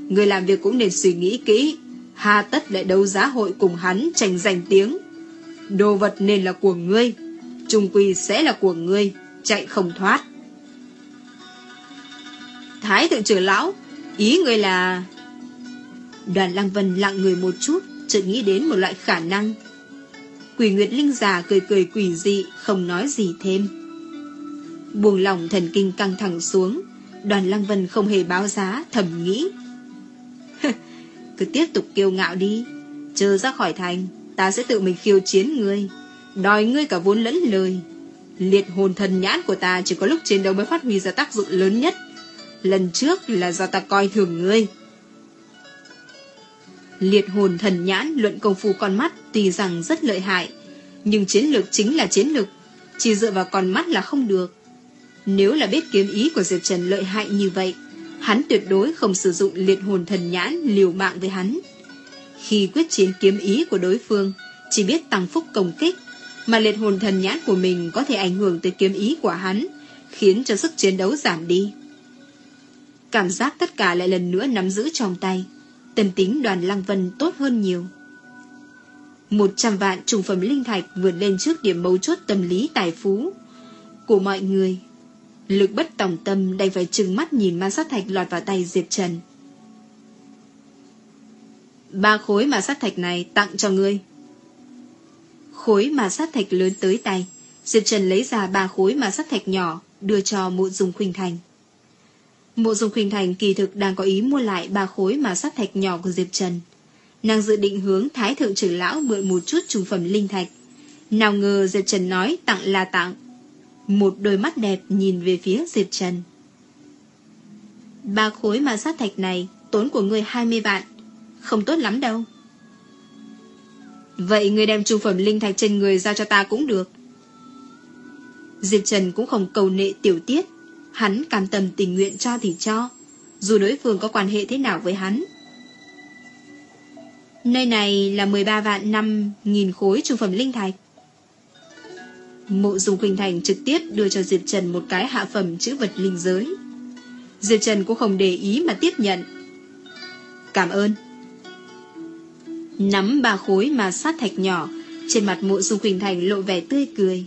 Người làm việc cũng nên suy nghĩ kỹ. Hà tất lại đấu giá hội cùng hắn tranh giành tiếng. Đồ vật nên là của ngươi. Trung quy sẽ là của ngươi. Chạy không thoát. Thái thượng trưởng lão, ý người là... Đoàn Lăng Vân lặng người một chút, chợt nghĩ đến một loại khả năng. Quỷ Nguyệt Linh già cười cười quỷ dị, không nói gì thêm. Buông lòng thần kinh căng thẳng xuống, đoàn Lăng Vân không hề báo giá, thầm nghĩ. Cứ tiếp tục kiêu ngạo đi, chờ ra khỏi thành, ta sẽ tự mình khiêu chiến ngươi, đòi ngươi cả vốn lẫn lời. Liệt hồn thần nhãn của ta chỉ có lúc chiến đấu mới phát huy ra tác dụng lớn nhất. Lần trước là do ta coi thường ngươi. Liệt hồn thần nhãn luận công phu con mắt tuy rằng rất lợi hại, nhưng chiến lược chính là chiến lược, chỉ dựa vào con mắt là không được. Nếu là biết kiếm ý của Diệp Trần lợi hại như vậy, hắn tuyệt đối không sử dụng liệt hồn thần nhãn liều mạng với hắn. Khi quyết chiến kiếm ý của đối phương, chỉ biết tăng phúc công kích, mà liệt hồn thần nhãn của mình có thể ảnh hưởng tới kiếm ý của hắn, khiến cho sức chiến đấu giảm đi. Cảm giác tất cả lại lần nữa nắm giữ trong tay. Tâm tính đoàn Lăng Vân tốt hơn nhiều. Một trăm vạn trùng phẩm linh thạch vượt lên trước điểm mấu chốt tâm lý tài phú của mọi người. Lực bất tòng tâm đành phải trừng mắt nhìn ma sát thạch lọt vào tay Diệp Trần. Ba khối ma sát thạch này tặng cho ngươi. Khối ma sát thạch lớn tới tay, Diệp Trần lấy ra ba khối ma sát thạch nhỏ, đưa cho mụ dùng khuynh thành. Mộ Dung Khuynh Thành kỳ thực đang có ý mua lại ba khối mà sát thạch nhỏ của Diệp Trần. Nàng dự định hướng Thái Thượng trưởng lão mượn một chút trùng phẩm linh thạch. Nào ngờ Diệp Trần nói tặng là tặng. Một đôi mắt đẹp nhìn về phía Diệp Trần. Ba khối mà sát thạch này, tốn của người 20 vạn. Không tốt lắm đâu. Vậy người đem trùng phẩm linh thạch trên người giao cho ta cũng được. Diệp Trần cũng không cầu nệ tiểu tiết Hắn cam tâm tình nguyện cho thì cho, Dù đối phương có quan hệ thế nào với hắn. Nơi này là 13 vạn 5 nghìn khối trung phẩm linh thạch. Mộ dùng Quỳnh Thành trực tiếp đưa cho Diệp Trần một cái hạ phẩm chữ vật linh giới. Diệp Trần cũng không để ý mà tiếp nhận. Cảm ơn. Nắm ba khối mà sát thạch nhỏ, Trên mặt mộ dung Quỳnh Thành lộ vẻ tươi cười.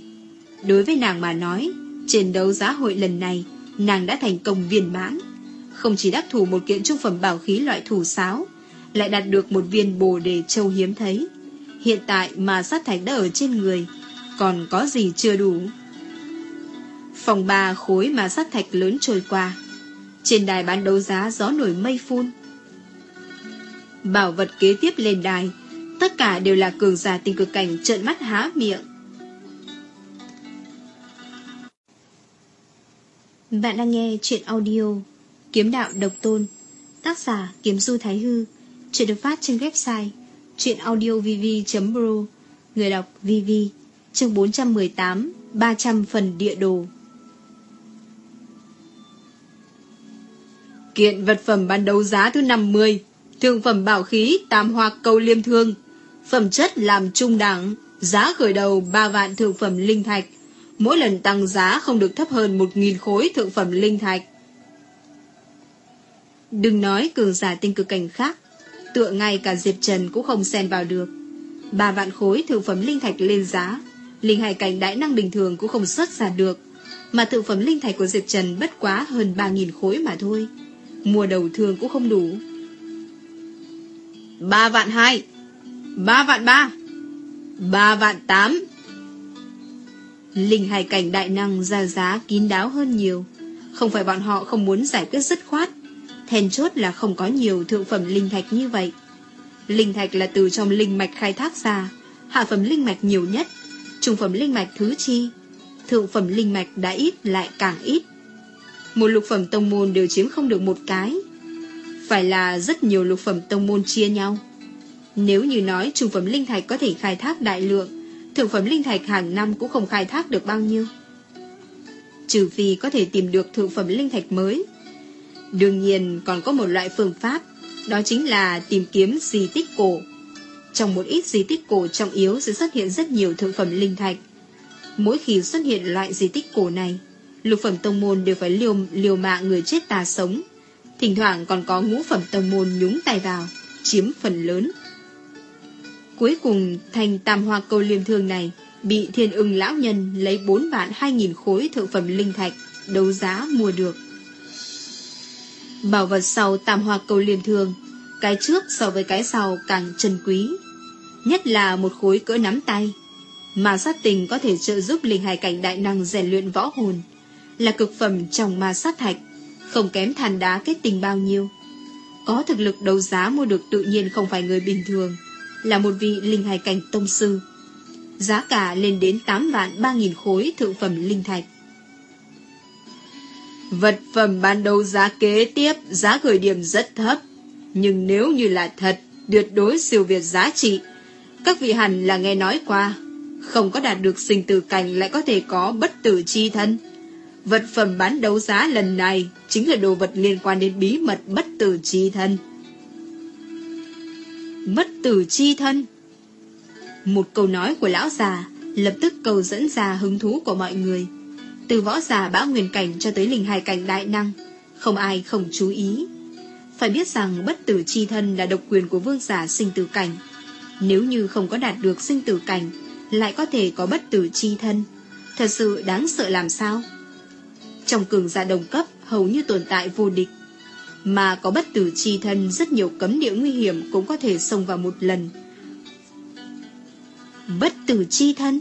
Đối với nàng mà nói Trên đấu giá hội lần này nàng đã thành công viên mãn. Không chỉ đắc thủ một kiện trung phẩm bảo khí loại thủ sáo, lại đạt được một viên bồ đề châu hiếm thấy. Hiện tại mà sát thạch đã ở trên người, còn có gì chưa đủ? Phòng ba khối mà sát thạch lớn trôi qua. Trên đài bán đấu giá gió nổi mây phun. Bảo vật kế tiếp lên đài, tất cả đều là cường giả tình cực cảnh trợn mắt há miệng. Bạn đang nghe chuyện audio Kiếm đạo độc tôn, Tác giả Kiếm Du Thái Hư, Chuyện được phát trên website Chuyện audiovv.pro Người đọc VV Chương 418 300 phần địa đồ. Kiện vật phẩm ban đấu giá thứ 50 Thương phẩm bảo khí Tam hoa cầu liêm thương. Phẩm chất làm trung đẳng, Giá khởi đầu 3 vạn thượng phẩm linh thạch mỗi lần tăng giá không được thấp hơn 1.000 khối thượng phẩm linh thạch. Đừng nói cường giả tinh cực cảnh khác, tựa ngay cả Diệp Trần cũng không xen vào được. Ba vạn khối thượng phẩm linh thạch lên giá, linh hải cảnh đại năng bình thường cũng không xuất ra được, mà thượng phẩm linh thạch của Diệp Trần bất quá hơn 3.000 khối mà thôi. Mùa đầu thường cũng không đủ. Ba vạn hai, ba vạn ba, ba vạn tám, Linh hài cảnh đại năng ra giá kín đáo hơn nhiều. Không phải bọn họ không muốn giải quyết dứt khoát. Thèn chốt là không có nhiều thượng phẩm linh thạch như vậy. Linh thạch là từ trong linh mạch khai thác ra, hạ phẩm linh mạch nhiều nhất, trung phẩm linh mạch thứ chi, thượng phẩm linh mạch đã ít lại càng ít. Một lục phẩm tông môn đều chiếm không được một cái. Phải là rất nhiều lục phẩm tông môn chia nhau. Nếu như nói trung phẩm linh thạch có thể khai thác đại lượng, thượng phẩm linh thạch hàng năm cũng không khai thác được bao nhiêu. Trừ phi có thể tìm được thượng phẩm linh thạch mới. Đương nhiên còn có một loại phương pháp, đó chính là tìm kiếm di tích cổ. Trong một ít di tích cổ trọng yếu sẽ xuất hiện rất nhiều thượng phẩm linh thạch. Mỗi khi xuất hiện loại di tích cổ này, lục phẩm tông môn đều phải liều, liều mạng người chết tà sống. Thỉnh thoảng còn có ngũ phẩm tông môn nhúng tay vào, chiếm phần lớn. Cuối cùng thành tam hoa câu liêm thương này bị thiên ưng lão nhân lấy 4 vạn 2 nghìn khối thượng phẩm linh thạch đấu giá mua được. Bảo vật sau tam hoa câu liêm thương, cái trước so với cái sau càng trân quý. Nhất là một khối cỡ nắm tay, mà sát tình có thể trợ giúp linh hài cảnh đại năng rèn luyện võ hồn, là cực phẩm trong ma sát thạch, không kém than đá kết tình bao nhiêu. Có thực lực đấu giá mua được tự nhiên không phải người bình thường là một vị linh hài cảnh tông sư. Giá cả lên đến 8 vạn 3 nghìn khối thượng phẩm linh thạch. Vật phẩm ban đầu giá kế tiếp, giá khởi điểm rất thấp. Nhưng nếu như là thật, tuyệt đối siêu việt giá trị. Các vị hẳn là nghe nói qua, không có đạt được sinh tử cảnh lại có thể có bất tử chi thân. Vật phẩm bán đấu giá lần này chính là đồ vật liên quan đến bí mật bất tử chi thân mất tử chi thân. Một câu nói của lão già lập tức cầu dẫn ra hứng thú của mọi người. Từ võ giả bão nguyên cảnh cho tới linh hài cảnh đại năng, Không ai không chú ý. Phải biết rằng bất tử chi thân là độc quyền của vương giả sinh tử cảnh. Nếu như không có đạt được sinh tử cảnh, lại có thể có bất tử chi thân. Thật sự đáng sợ làm sao? Trong cường giả đồng cấp hầu như tồn tại vô địch. Mà có bất tử chi thân rất nhiều cấm địa nguy hiểm cũng có thể xông vào một lần. Bất tử chi thân?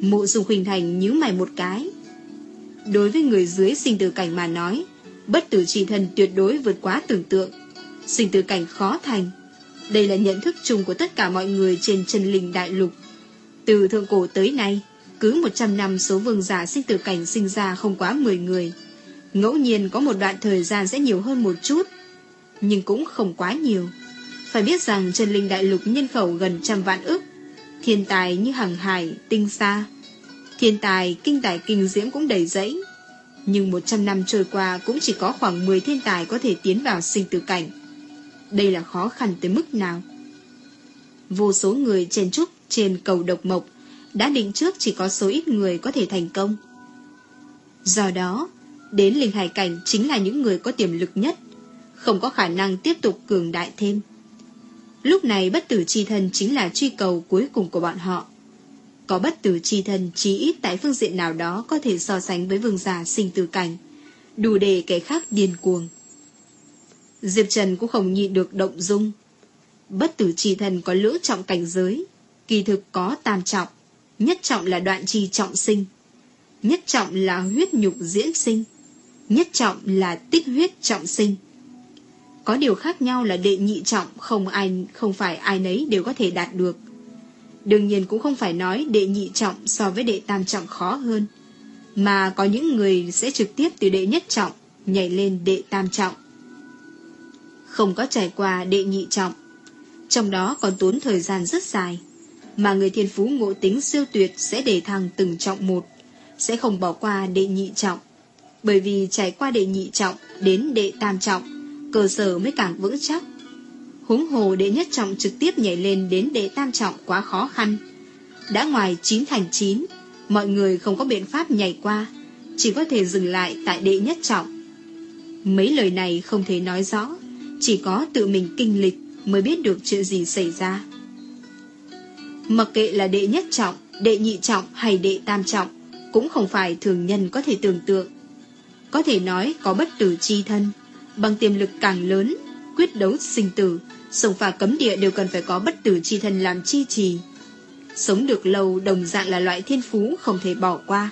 Mộ dung khuynh thành nhíu mày một cái. Đối với người dưới sinh tử cảnh mà nói, bất tử chi thân tuyệt đối vượt quá tưởng tượng. Sinh tử cảnh khó thành. Đây là nhận thức chung của tất cả mọi người trên chân linh đại lục. Từ thượng cổ tới nay, cứ 100 năm số vương giả sinh tử cảnh sinh ra không quá 10 người. Ngẫu nhiên có một đoạn thời gian sẽ nhiều hơn một chút, nhưng cũng không quá nhiều. Phải biết rằng chân linh đại lục nhân khẩu gần trăm vạn ức, thiên tài như hằng hải, tinh xa. Thiên tài, kinh tài kinh diễm cũng đầy dẫy. Nhưng 100 năm trôi qua cũng chỉ có khoảng 10 thiên tài có thể tiến vào sinh tử cảnh. Đây là khó khăn tới mức nào? Vô số người chen trúc trên cầu độc mộc đã định trước chỉ có số ít người có thể thành công. Do đó, đến linh hải cảnh chính là những người có tiềm lực nhất, không có khả năng tiếp tục cường đại thêm. Lúc này bất tử chi thân chính là truy cầu cuối cùng của bọn họ. Có bất tử chi thân chí ít tại phương diện nào đó có thể so sánh với vương giả sinh tử cảnh, đủ để kẻ khác điên cuồng. Diệp Trần cũng không nhịn được động dung. Bất tử chi thân có lưỡng trọng cảnh giới, kỳ thực có tam trọng. Nhất trọng là đoạn chi trọng sinh. Nhất trọng là huyết nhục diễn sinh. Nhất trọng là tích huyết trọng sinh. Có điều khác nhau là đệ nhị trọng không ai không phải ai nấy đều có thể đạt được. Đương nhiên cũng không phải nói đệ nhị trọng so với đệ tam trọng khó hơn, mà có những người sẽ trực tiếp từ đệ nhất trọng nhảy lên đệ tam trọng. Không có trải qua đệ nhị trọng, trong đó còn tốn thời gian rất dài mà người thiên phú ngộ tính siêu tuyệt sẽ để thăng từng trọng một, sẽ không bỏ qua đệ nhị trọng. Bởi vì trải qua đệ nhị trọng đến đệ tam trọng, cơ sở mới càng vững chắc. Huống hồ đệ nhất trọng trực tiếp nhảy lên đến đệ tam trọng quá khó khăn. Đã ngoài chín thành chín, mọi người không có biện pháp nhảy qua, chỉ có thể dừng lại tại đệ nhất trọng. Mấy lời này không thể nói rõ, chỉ có tự mình kinh lịch mới biết được chuyện gì xảy ra. Mặc kệ là đệ nhất trọng, đệ nhị trọng hay đệ tam trọng, cũng không phải thường nhân có thể tưởng tượng. Có thể nói có bất tử chi thân, bằng tiềm lực càng lớn, quyết đấu sinh tử, sông phà cấm địa đều cần phải có bất tử chi thân làm chi trì. Sống được lâu đồng dạng là loại thiên phú không thể bỏ qua.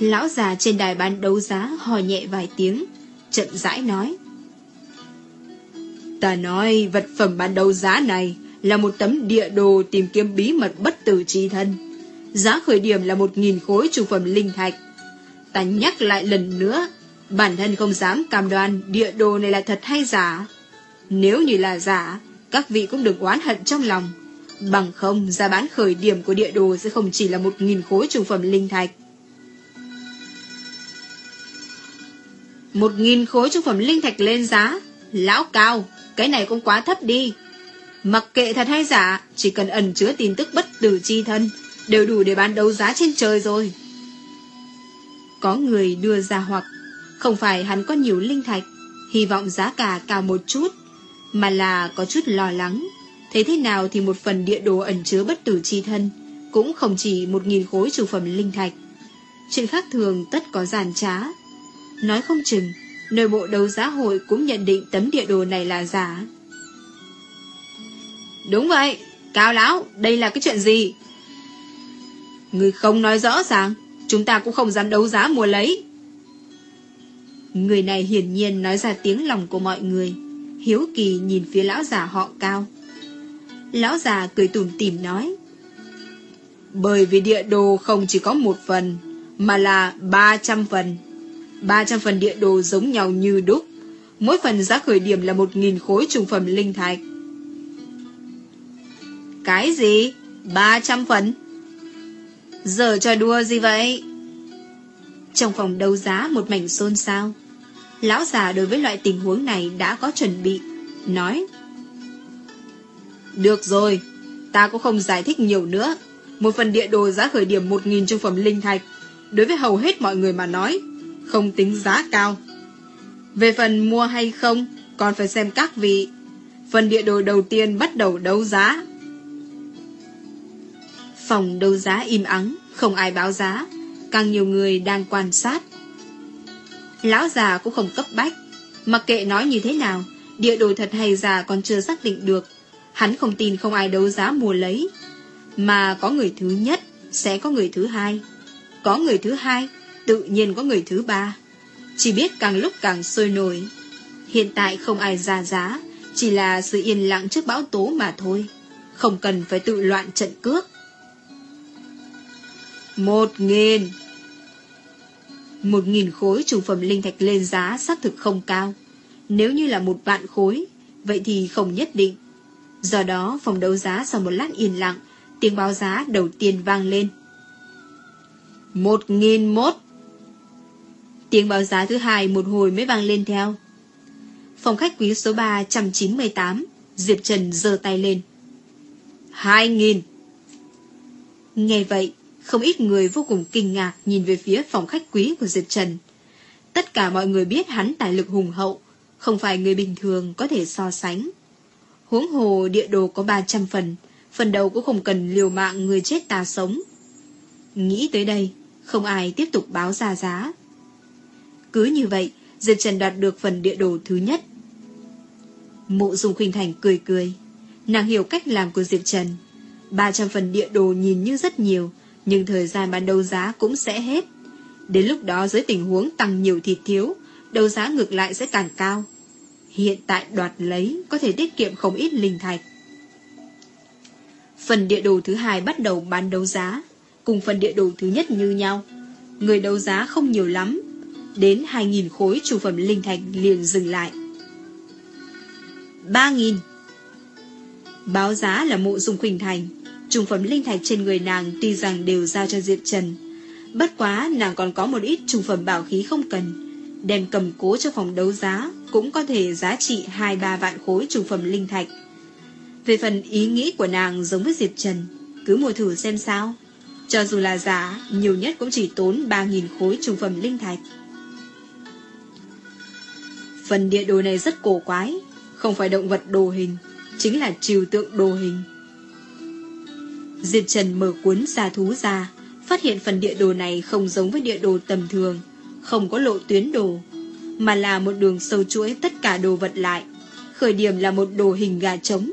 Lão già trên đài bán đấu giá hò nhẹ vài tiếng, chậm rãi nói. Ta nói vật phẩm bán đấu giá này là một tấm địa đồ tìm kiếm bí mật bất tử chi thân. Giá khởi điểm là một nghìn khối trung phẩm linh thạch. Ta nhắc lại lần nữa, bản thân không dám cam đoan địa đồ này là thật hay giả. Nếu như là giả, các vị cũng đừng oán hận trong lòng. Bằng không, giá bán khởi điểm của địa đồ sẽ không chỉ là một nghìn khối trung phẩm linh thạch. Một nghìn khối trung phẩm linh thạch lên giá. Lão cao, cái này cũng quá thấp đi. Mặc kệ thật hay giả, chỉ cần ẩn chứa tin tức bất tử chi thân, đều đủ để bán đấu giá trên trời rồi. Có người đưa ra hoặc, không phải hắn có nhiều linh thạch, hy vọng giá cả cao một chút, mà là có chút lo lắng. Thế thế nào thì một phần địa đồ ẩn chứa bất tử chi thân, cũng không chỉ một nghìn khối chủ phẩm linh thạch. Chuyện khác thường tất có giàn trá. Nói không chừng, nội bộ đấu giá hội cũng nhận định tấm địa đồ này là giả. Đúng vậy, Cao Lão, đây là cái chuyện gì? Người không nói rõ ràng, chúng ta cũng không dám đấu giá mua lấy. Người này hiển nhiên nói ra tiếng lòng của mọi người, hiếu kỳ nhìn phía lão già họ Cao. Lão già cười tủm tỉm nói. Bởi vì địa đồ không chỉ có một phần, mà là 300 phần. 300 phần địa đồ giống nhau như đúc. Mỗi phần giá khởi điểm là 1.000 khối trùng phẩm linh thạch. Cái gì? 300 phần? Giờ trò đùa gì vậy? Trong phòng đấu giá một mảnh xôn xao. Lão già đối với loại tình huống này đã có chuẩn bị. Nói. Được rồi, ta cũng không giải thích nhiều nữa. Một phần địa đồ giá khởi điểm 1.000 trung phẩm linh thạch. Đối với hầu hết mọi người mà nói, không tính giá cao. Về phần mua hay không, còn phải xem các vị. Phần địa đồ đầu tiên bắt đầu đấu giá. Phòng đấu giá im ắng, không ai báo giá, càng nhiều người đang quan sát. Lão già cũng không cấp bách, mặc kệ nói như thế nào, địa đồ thật hay giả còn chưa xác định được. Hắn không tin không ai đấu giá mua lấy, mà có người thứ nhất, sẽ có người thứ hai. Có người thứ hai, tự nhiên có người thứ ba. Chỉ biết càng lúc càng sôi nổi. Hiện tại không ai ra giá, chỉ là sự yên lặng trước bão tố mà thôi. Không cần phải tự loạn trận cước. Một nghìn Một nghìn khối trùng phẩm linh thạch lên giá xác thực không cao. Nếu như là một vạn khối, vậy thì không nhất định. Do đó, phòng đấu giá sau một lát yên lặng, tiếng báo giá đầu tiên vang lên. Một nghìn một. Tiếng báo giá thứ hai một hồi mới vang lên theo. Phòng khách quý số 398, Diệp Trần giơ tay lên. Hai nghìn. Nghe vậy, không ít người vô cùng kinh ngạc nhìn về phía phòng khách quý của Diệp Trần. Tất cả mọi người biết hắn tài lực hùng hậu, không phải người bình thường có thể so sánh. Huống hồ địa đồ có 300 phần, phần đầu cũng không cần liều mạng người chết ta sống. Nghĩ tới đây, không ai tiếp tục báo ra giá. Cứ như vậy, Diệp Trần đoạt được phần địa đồ thứ nhất. Mộ Dung Khuynh Thành cười cười. Nàng hiểu cách làm của Diệp Trần. 300 phần địa đồ nhìn như rất nhiều, nhưng thời gian ban đấu giá cũng sẽ hết. Đến lúc đó dưới tình huống tăng nhiều thịt thiếu, đấu giá ngược lại sẽ càng cao. Hiện tại đoạt lấy có thể tiết kiệm không ít linh thạch. Phần địa đồ thứ hai bắt đầu bán đấu giá, cùng phần địa đồ thứ nhất như nhau. Người đấu giá không nhiều lắm, đến 2.000 khối chủ phẩm linh thạch liền dừng lại. 3.000 Báo giá là mộ dung khuynh thành, trung phẩm linh thạch trên người nàng tuy rằng đều giao cho Diệp Trần. Bất quá nàng còn có một ít trung phẩm bảo khí không cần, đem cầm cố cho phòng đấu giá cũng có thể giá trị 2-3 vạn khối trung phẩm linh thạch. Về phần ý nghĩ của nàng giống với Diệp Trần, cứ mua thử xem sao. Cho dù là giả, nhiều nhất cũng chỉ tốn 3.000 khối trung phẩm linh thạch. Phần địa đồ này rất cổ quái, không phải động vật đồ hình, chính là trừu tượng đồ hình. Diệp Trần mở cuốn xa thú ra, phát hiện phần địa đồ này không giống với địa đồ tầm thường, không có lộ tuyến đồ, mà là một đường sâu chuỗi tất cả đồ vật lại. Khởi điểm là một đồ hình gà trống,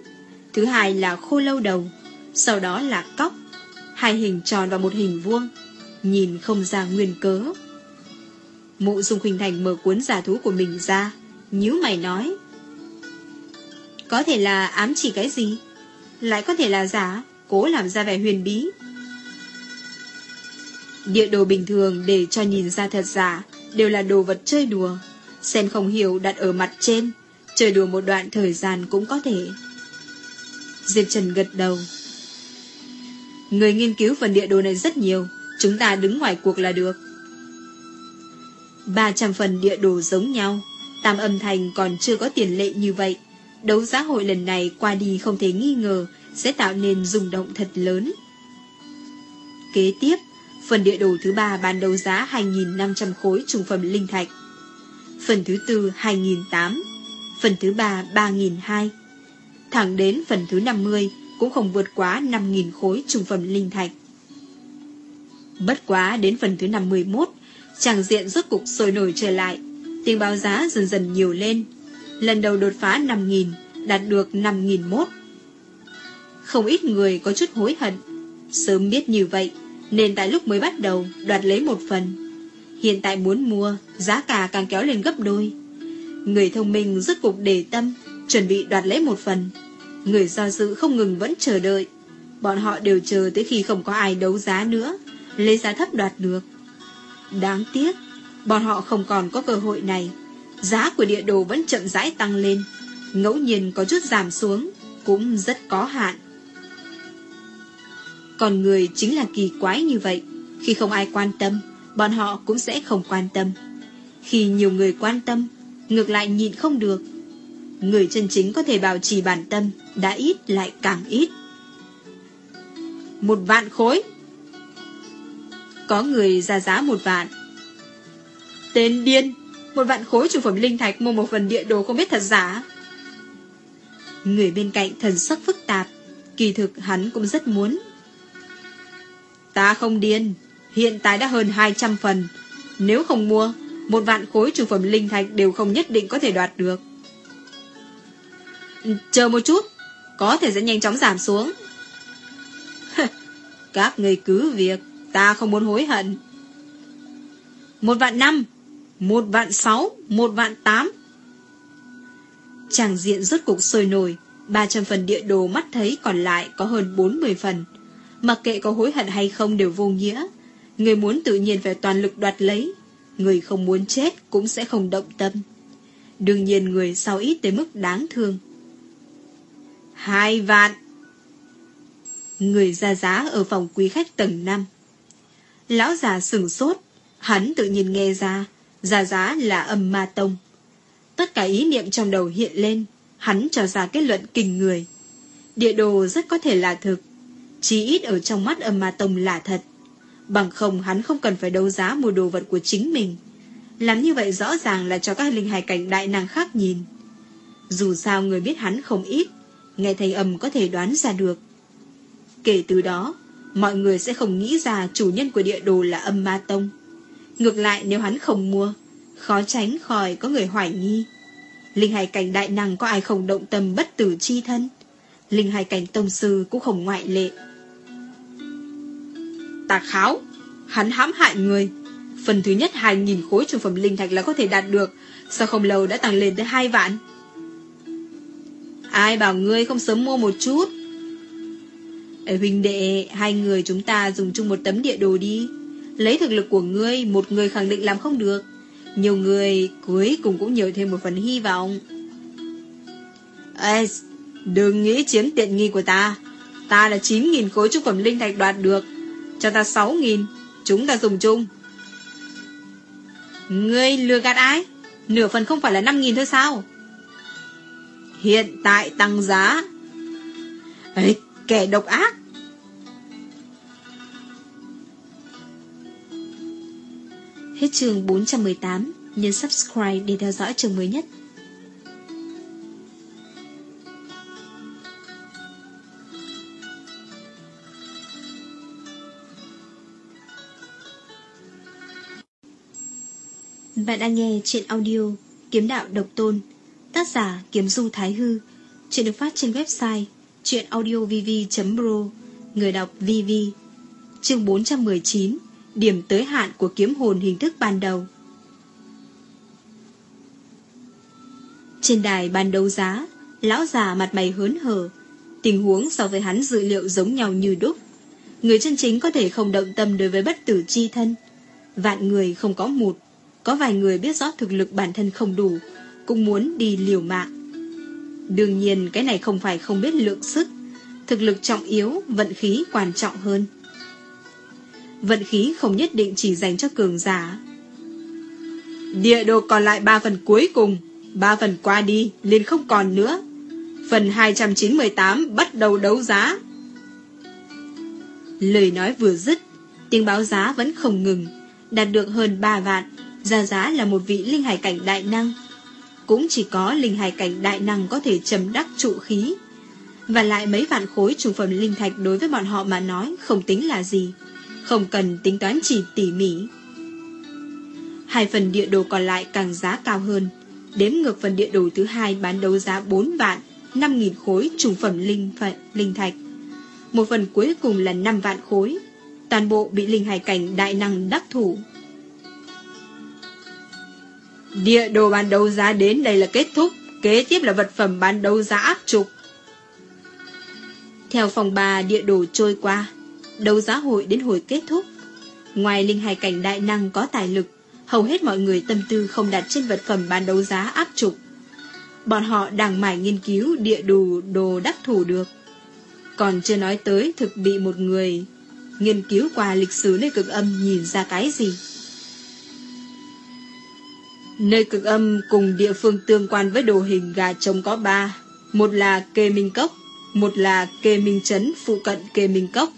thứ hai là khô lâu đầu, sau đó là cóc, hai hình tròn và một hình vuông, nhìn không ra nguyên cớ. Mụ Dung Khuynh Thành mở cuốn giả thú của mình ra, nhíu mày nói. Có thể là ám chỉ cái gì? Lại có thể là giả, cố làm ra vẻ huyền bí. Địa đồ bình thường để cho nhìn ra thật giả, đều là đồ vật chơi đùa. Xem không hiểu đặt ở mặt trên, chơi đùa một đoạn thời gian cũng có thể. Diệp Trần gật đầu. Người nghiên cứu phần địa đồ này rất nhiều, chúng ta đứng ngoài cuộc là được. 300 phần địa đồ giống nhau, Tam âm thành còn chưa có tiền lệ như vậy. Đấu giá hội lần này qua đi không thể nghi ngờ sẽ tạo nên rung động thật lớn. Kế tiếp, phần địa đồ thứ ba bán đấu giá 2.500 khối trung phẩm linh thạch. Phần thứ tư 2.800, phần thứ ba 3.200. Thẳng đến phần thứ 50 cũng không vượt quá 5.000 khối trung phẩm linh thạch. Bất quá đến phần thứ 51, tràng diện rốt cục sôi nổi trở lại, tiền báo giá dần dần nhiều lên. Lần đầu đột phá 5.000, đạt được 5.001. Không ít người có chút hối hận. Sớm biết như vậy, nên tại lúc mới bắt đầu đoạt lấy một phần. Hiện tại muốn mua, giá cả càng kéo lên gấp đôi. Người thông minh rốt cục để tâm, chuẩn bị đoạt lấy một phần. Người do dự không ngừng vẫn chờ đợi. Bọn họ đều chờ tới khi không có ai đấu giá nữa, lấy giá thấp đoạt được. Đáng tiếc, bọn họ không còn có cơ hội này. Giá của địa đồ vẫn chậm rãi tăng lên, ngẫu nhiên có chút giảm xuống, cũng rất có hạn. Còn người chính là kỳ quái như vậy, khi không ai quan tâm, bọn họ cũng sẽ không quan tâm. Khi nhiều người quan tâm, ngược lại nhịn không được. Người chân chính có thể bảo trì bản tâm, đã ít lại càng ít. Một vạn khối. Có người ra giá một vạn, Tên điên, một vạn khối chủ phẩm linh thạch mua một phần địa đồ không biết thật giả. Người bên cạnh thần sắc phức tạp, kỳ thực hắn cũng rất muốn. Ta không điên, hiện tại đã hơn 200 phần. Nếu không mua, một vạn khối trừ phẩm linh thạch đều không nhất định có thể đoạt được. Chờ một chút, có thể sẽ nhanh chóng giảm xuống. Các người cứ việc, ta không muốn hối hận. Một vạn năm, một vạn sáu, một vạn tám. Tràng diện rốt cục sôi nổi, 300 phần địa đồ mắt thấy còn lại có hơn 40 phần. Mặc kệ có hối hận hay không đều vô nghĩa. Người muốn tự nhiên phải toàn lực đoạt lấy. Người không muốn chết cũng sẽ không động tâm. Đương nhiên người sau ít tới mức đáng thương. Hai vạn. Người ra giá ở phòng quý khách tầng 5. Lão già sừng sốt, hắn tự nhiên nghe ra, ra giá là âm ma tông. Tất cả ý niệm trong đầu hiện lên, hắn cho ra kết luận kinh người. Địa đồ rất có thể là thực, chỉ ít ở trong mắt âm ma tông là thật. Bằng không hắn không cần phải đấu giá mua đồ vật của chính mình. Làm như vậy rõ ràng là cho các linh hài cảnh đại năng khác nhìn. Dù sao người biết hắn không ít, nghe thầy âm có thể đoán ra được. Kể từ đó, mọi người sẽ không nghĩ ra chủ nhân của địa đồ là âm ma tông. Ngược lại nếu hắn không mua, khó tránh khỏi có người hoài nghi. Linh hài cảnh đại năng có ai không động tâm bất tử chi thân? Linh hài cảnh tông sư cũng không ngoại lệ. Tà kháo, hắn hãm hại người. Phần thứ nhất 2.000 khối trung phẩm linh thạch là có thể đạt được, sau không lâu đã tăng lên tới 2 vạn? Ai bảo ngươi không sớm mua một chút? Ê huynh đệ, hai người chúng ta dùng chung một tấm địa đồ đi. Lấy thực lực của ngươi, một người khẳng định làm không được. Nhiều người cuối cùng cũng nhiều thêm một phần hy vọng. Ê, đừng nghĩ chiếm tiện nghi của ta. Ta là 9.000 khối trung phẩm linh thạch đoạt được. Cho ta 6.000, chúng ta dùng chung. Ngươi lừa gạt ai? Nửa phần không phải là 5.000 thôi sao? Hiện tại tăng giá. Ê, kẻ độc ác. Hết chương 418, nhấn subscribe để theo dõi chương mới nhất. Bạn đang nghe trên audio Kiếm đạo độc tôn, Tác giả Kiếm Du Thái Hư. Chuyện được phát trên website chuyenaudiovv.pro Người đọc VV. Chương 419 Điểm tới hạn của kiếm hồn hình thức ban đầu. Trên đài ban đấu giá, Lão già mặt mày hớn hở. Tình huống so với hắn dự liệu giống nhau như đúc. Người chân chính có thể không động tâm đối với bất tử chi thân. Vạn người không có một có vài người biết rõ thực lực bản thân không đủ, Cũng muốn đi liều mạng. Đương nhiên, cái này không phải không biết lượng sức. Thực lực trọng yếu, Vận khí quan trọng hơn. Vận khí không nhất định chỉ dành cho cường giả. Địa đồ còn lại 3 phần cuối cùng. 3 phần qua đi, liền không còn nữa. Phần 298 bắt đầu đấu giá. Lời nói vừa dứt, Tiếng báo giá vẫn không ngừng, Đạt được hơn 3 vạn gia giá là một vị linh hải cảnh đại năng. Cũng chỉ có linh hải cảnh đại năng Có thể chấm đắc trụ khí. Và lại mấy vạn khối trùng phẩm linh thạch Đối với bọn họ mà nói không tính là gì. Không cần tính toán chỉ tỉ mỉ. Hai phần địa đồ còn lại càng giá cao hơn. Đếm ngược phần địa đồ thứ hai bán đấu giá 4 vạn 5.000 khối trùng phẩm linh phận, linh thạch. Một phần cuối cùng là 5 vạn khối. Toàn bộ bị linh hải cảnh đại năng đắc thủ. Địa đồ bán đấu giá đến đây là kết thúc, Kế tiếp là vật phẩm bán đấu giá áp trục. Theo phòng bà, địa đồ trôi qua, Đấu giá hội đến hồi kết thúc. Ngoài linh hải cảnh đại năng có tài lực, Hầu hết mọi người tâm tư không đặt trên vật phẩm bán đấu giá áp trục. Bọn họ đang mải nghiên cứu địa đồ đồ đắc thủ được. Còn chưa nói tới thực bị một người, Nghiên cứu qua lịch sử nơi cực âm nhìn ra cái gì? Nơi cực âm cùng địa phương tương quan với đồ hình gà trống có ba Một là kê minh cốc, Một là kê minh trấn phụ cận kê minh cốc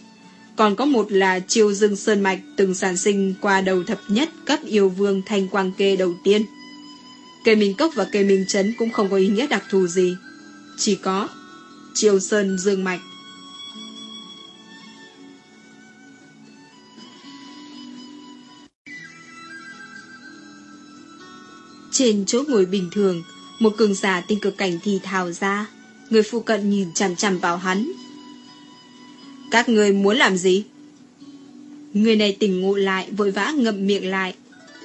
Còn có một là chiêu dương sơn mạch, từng sản sinh qua đầu thập nhất cấp yêu vương thanh quang kê đầu tiên. kê Minh Cốc và kê Minh Trấn cũng không có ý nghĩa đặc thù gì. Chỉ có chiêu sơn dương mạch. Trên chỗ ngồi bình thường, một cường giả tinh cực cảnh thì thào ra. Người phụ cận nhìn chằm chằm vào hắn. Các người muốn làm gì? Người này tỉnh ngộ lại, vội vã ngậm miệng lại.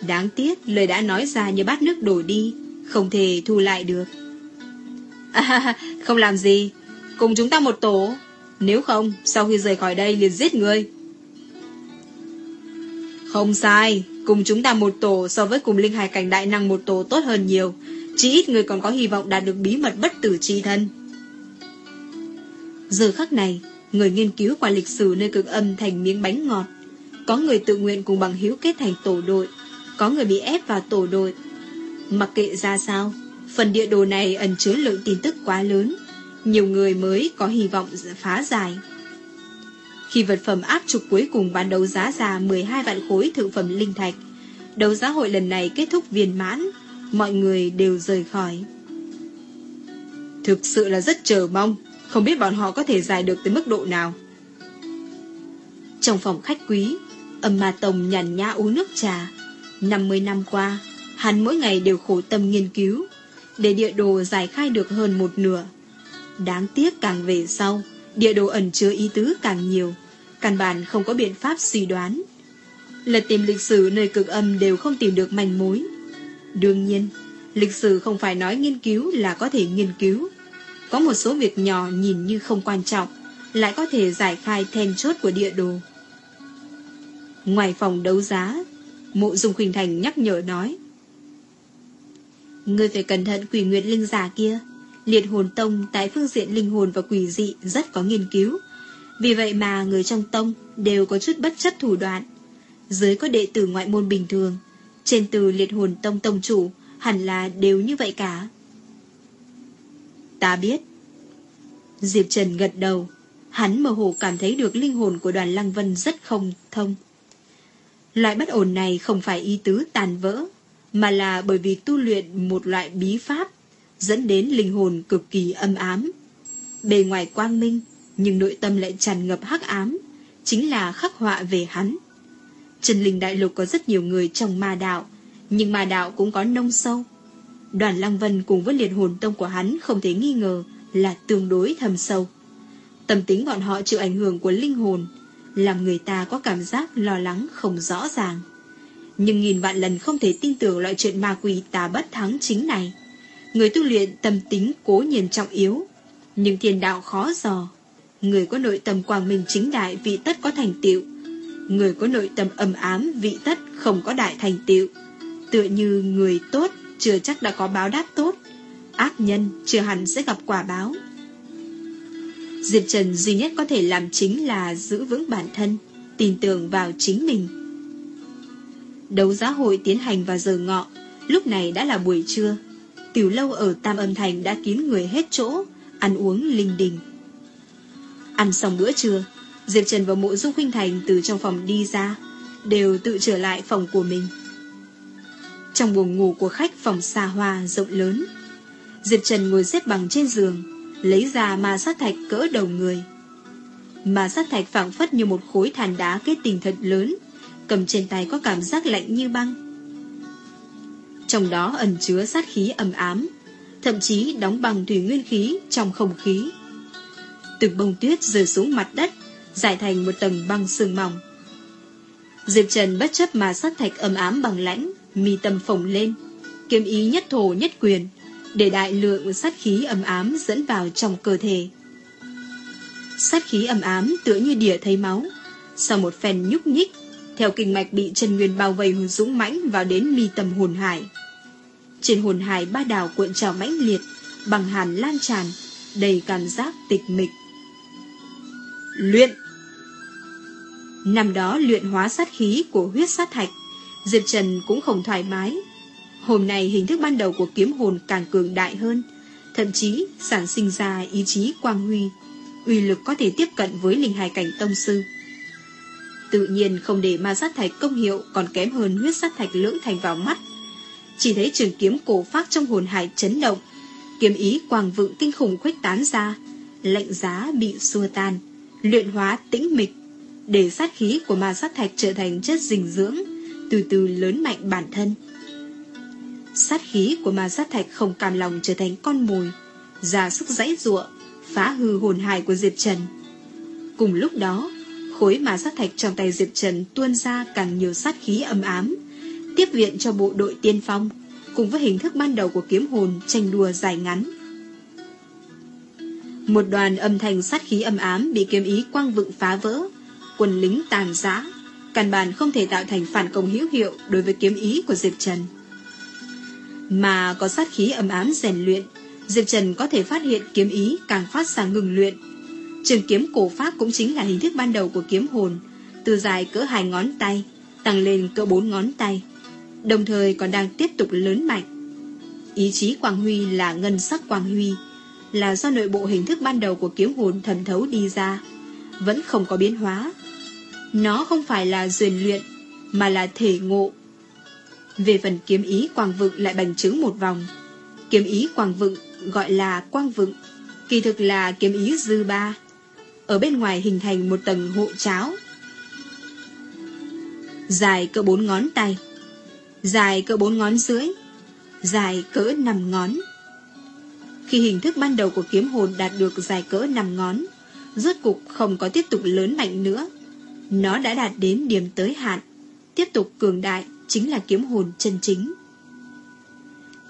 Đáng tiếc, lời đã nói ra như bát nước đổ đi, không thể thu lại được. À, không làm gì, cùng chúng ta một tổ. Nếu không, sau khi rời khỏi đây liền giết người. Không sai, cùng chúng ta một tổ so với cùng linh hải cảnh đại năng một tổ tốt hơn nhiều. Chỉ ít người còn có hy vọng đạt được bí mật bất tử chi thân. Giờ khắc này, người nghiên cứu qua lịch sử nơi cực âm thành miếng bánh ngọt. Có người tự nguyện cùng bằng hữu kết thành tổ đội, có người bị ép vào tổ đội. Mặc kệ ra sao, phần địa đồ này ẩn chứa lượng tin tức quá lớn, nhiều người mới có hy vọng phá giải. Khi vật phẩm áp trục cuối cùng bán đấu giá ra 12 vạn khối thượng phẩm linh thạch, đấu giá hội lần này kết thúc viên mãn, mọi người đều rời khỏi. Thực sự là rất chờ mong, không biết bọn họ có thể giải được tới mức độ nào. Trong phòng khách quý, âm ma tông nhàn nhã uống nước trà. 50 năm qua, hắn mỗi ngày đều khổ tâm nghiên cứu, để địa đồ giải khai được hơn một nửa. Đáng tiếc càng về sau, địa đồ ẩn chứa ý tứ càng nhiều, căn bản không có biện pháp suy đoán. Lật tìm lịch sử nơi cực âm đều không tìm được manh mối. Đương nhiên, lịch sử không phải nói nghiên cứu là có thể nghiên cứu. Có một số việc nhỏ nhìn như không quan trọng, lại có thể giải khai then chốt của địa đồ. Ngoài phòng đấu giá, mộ dung khuynh thành nhắc nhở nói. Ngươi phải cẩn thận quỷ nguyệt linh giả kia. Liệt hồn tông tại phương diện linh hồn và quỷ dị rất có nghiên cứu. Vì vậy mà người trong tông đều có chút bất chấp thủ đoạn. Dưới có đệ tử ngoại môn bình thường, trên từ liệt hồn tông tông chủ hẳn là đều như vậy cả. Ta biết. Diệp Trần gật đầu. Hắn mơ hồ cảm thấy được linh hồn của đoàn Lăng Vân rất không thông. Loại bất ổn này không phải y tứ tàn vỡ, mà là bởi vì tu luyện một loại bí pháp, dẫn đến linh hồn cực kỳ âm ám. Bề ngoài quang minh, nhưng nội tâm lại tràn ngập hắc ám, chính là khắc họa về hắn. Trần Linh Đại Lục có rất nhiều người trong ma đạo, nhưng ma đạo cũng có nông sâu. Đoàn Lăng Vân cùng với liệt hồn tông của hắn không thể nghi ngờ là tương đối thầm sâu. Tâm tính bọn họ chịu ảnh hưởng của linh hồn, làm người ta có cảm giác lo lắng không rõ ràng. Nhưng nghìn vạn lần không thể tin tưởng loại chuyện ma quỷ tà bất thắng chính này. Người tu luyện tâm tính cố nhiên trọng yếu, nhưng thiên đạo khó dò. Người có nội tâm quang minh chính đại vị tất có thành tựu. Người có nội tâm âm ám vị tất không có đại thành tựu. Tựa như người tốt chưa chắc đã có báo đáp tốt. Ác nhân chưa hẳn sẽ gặp quả báo. Diệp Trần duy nhất có thể làm chính là giữ vững bản thân, tin tưởng vào chính mình. Đấu giá hội tiến hành vào giờ ngọ, lúc này đã là buổi trưa. Tiểu lâu ở Tam Âm Thành đã kín người hết chỗ, ăn uống linh đình. Ăn xong bữa trưa, Diệp Trần và mộ dung khuynh thành từ trong phòng đi ra, đều tự trở lại phòng của mình. Trong buồng ngủ của khách phòng xa hoa rộng lớn, Diệp Trần ngồi xếp bằng trên giường, lấy ra ma sát thạch cỡ đầu người. Ma sát thạch phẳng phất như một khối than đá kết tình thật lớn, cầm trên tay có cảm giác lạnh như băng. Trong đó ẩn chứa sát khí ẩm ám, thậm chí đóng bằng thủy nguyên khí trong không khí. Từng bông tuyết rơi xuống mặt đất, giải thành một tầng băng sương mỏng. Diệp Trần bất chấp mà sát thạch ấm ám bằng lãnh, mi tâm phồng lên, kiếm ý nhất thổ nhất quyền, để đại lượng sát khí ấm ám dẫn vào trong cơ thể. Sát khí ấm ám tựa như đỉa thấy máu, sau một phen nhúc nhích, theo kinh mạch bị Trần Nguyên bao vây dũng mãnh vào đến mi tầm hồn hải. Trên hồn hải ba đảo cuộn trào mãnh liệt, bằng hàn lan tràn, đầy cảm giác tịch mịch. Luyện Năm đó luyện hóa sát khí của huyết sát thạch, Diệp Trần cũng không thoải mái. Hôm nay hình thức ban đầu của kiếm hồn càng cường đại hơn, thậm chí sản sinh ra ý chí quang huy, uy lực có thể tiếp cận với linh hài cảnh tông sư. Tự nhiên không để ma sát thạch công hiệu còn kém hơn huyết sát thạch lưỡng thành vào mắt. Chỉ thấy trường kiếm cổ phát trong hồn hải chấn động, kiếm ý quang vượng kinh khủng khuếch tán ra, lạnh giá bị xua tan, luyện hóa tĩnh mịch, để sát khí của ma sát thạch trở thành chất dinh dưỡng, từ từ lớn mạnh bản thân. Sát khí của ma sát thạch không cam lòng trở thành con mồi, ra sức dãy ruộng, phá hư hồn hài của Diệp Trần. Cùng lúc đó, khối mà sát thạch trong tay Diệp Trần tuôn ra càng nhiều sát khí âm ám, tiếp viện cho bộ đội tiên phong, cùng với hình thức ban đầu của kiếm hồn tranh đua dài ngắn. Một đoàn âm thanh sát khí âm ám bị kiếm ý quang vựng phá vỡ, quân lính tàn giã, căn bản không thể tạo thành phản công hữu hiệu đối với kiếm ý của Diệp Trần. Mà có sát khí âm ám rèn luyện, Diệp Trần có thể phát hiện kiếm ý càng phát ra ngừng luyện. Trường kiếm cổ pháp cũng chính là hình thức ban đầu của kiếm hồn, từ dài cỡ hai ngón tay, tăng lên cỡ bốn ngón tay, đồng thời còn đang tiếp tục lớn mạnh. Ý chí Quang Huy là ngân sắc Quang Huy, là do nội bộ hình thức ban đầu của kiếm hồn thẩm thấu đi ra, vẫn không có biến hóa. Nó không phải là duyên luyện, mà là thể ngộ. Về phần kiếm ý quang vựng lại bành trướng một vòng. Kiếm ý quang vựng gọi là quang vựng, kỳ thực là kiếm ý dư ba. Ở bên ngoài hình thành một tầng hộ cháo. Dài cỡ bốn ngón tay, dài cỡ bốn ngón dưới, dài cỡ năm ngón. Khi hình thức ban đầu của kiếm hồn đạt được dài cỡ năm ngón, rốt cục không có tiếp tục lớn mạnh nữa. Nó đã đạt đến điểm tới hạn, tiếp tục cường đại chính là kiếm hồn chân chính.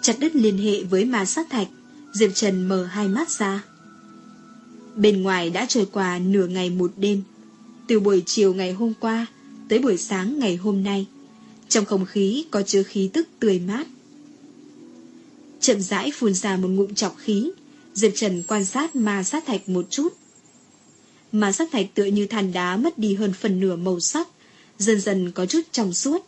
Chặt đứt liên hệ với ma sát thạch, Diệp Trần mở hai mắt ra. Bên ngoài đã trôi qua nửa ngày một đêm, từ buổi chiều ngày hôm qua tới buổi sáng ngày hôm nay. Trong không khí có chứa khí tức tươi mát. Chậm rãi phun ra một ngụm chọc khí, Diệp Trần quan sát ma sát thạch một chút. Ma sát thạch tựa như than đá mất đi hơn phần nửa màu sắc, dần dần có chút trong suốt.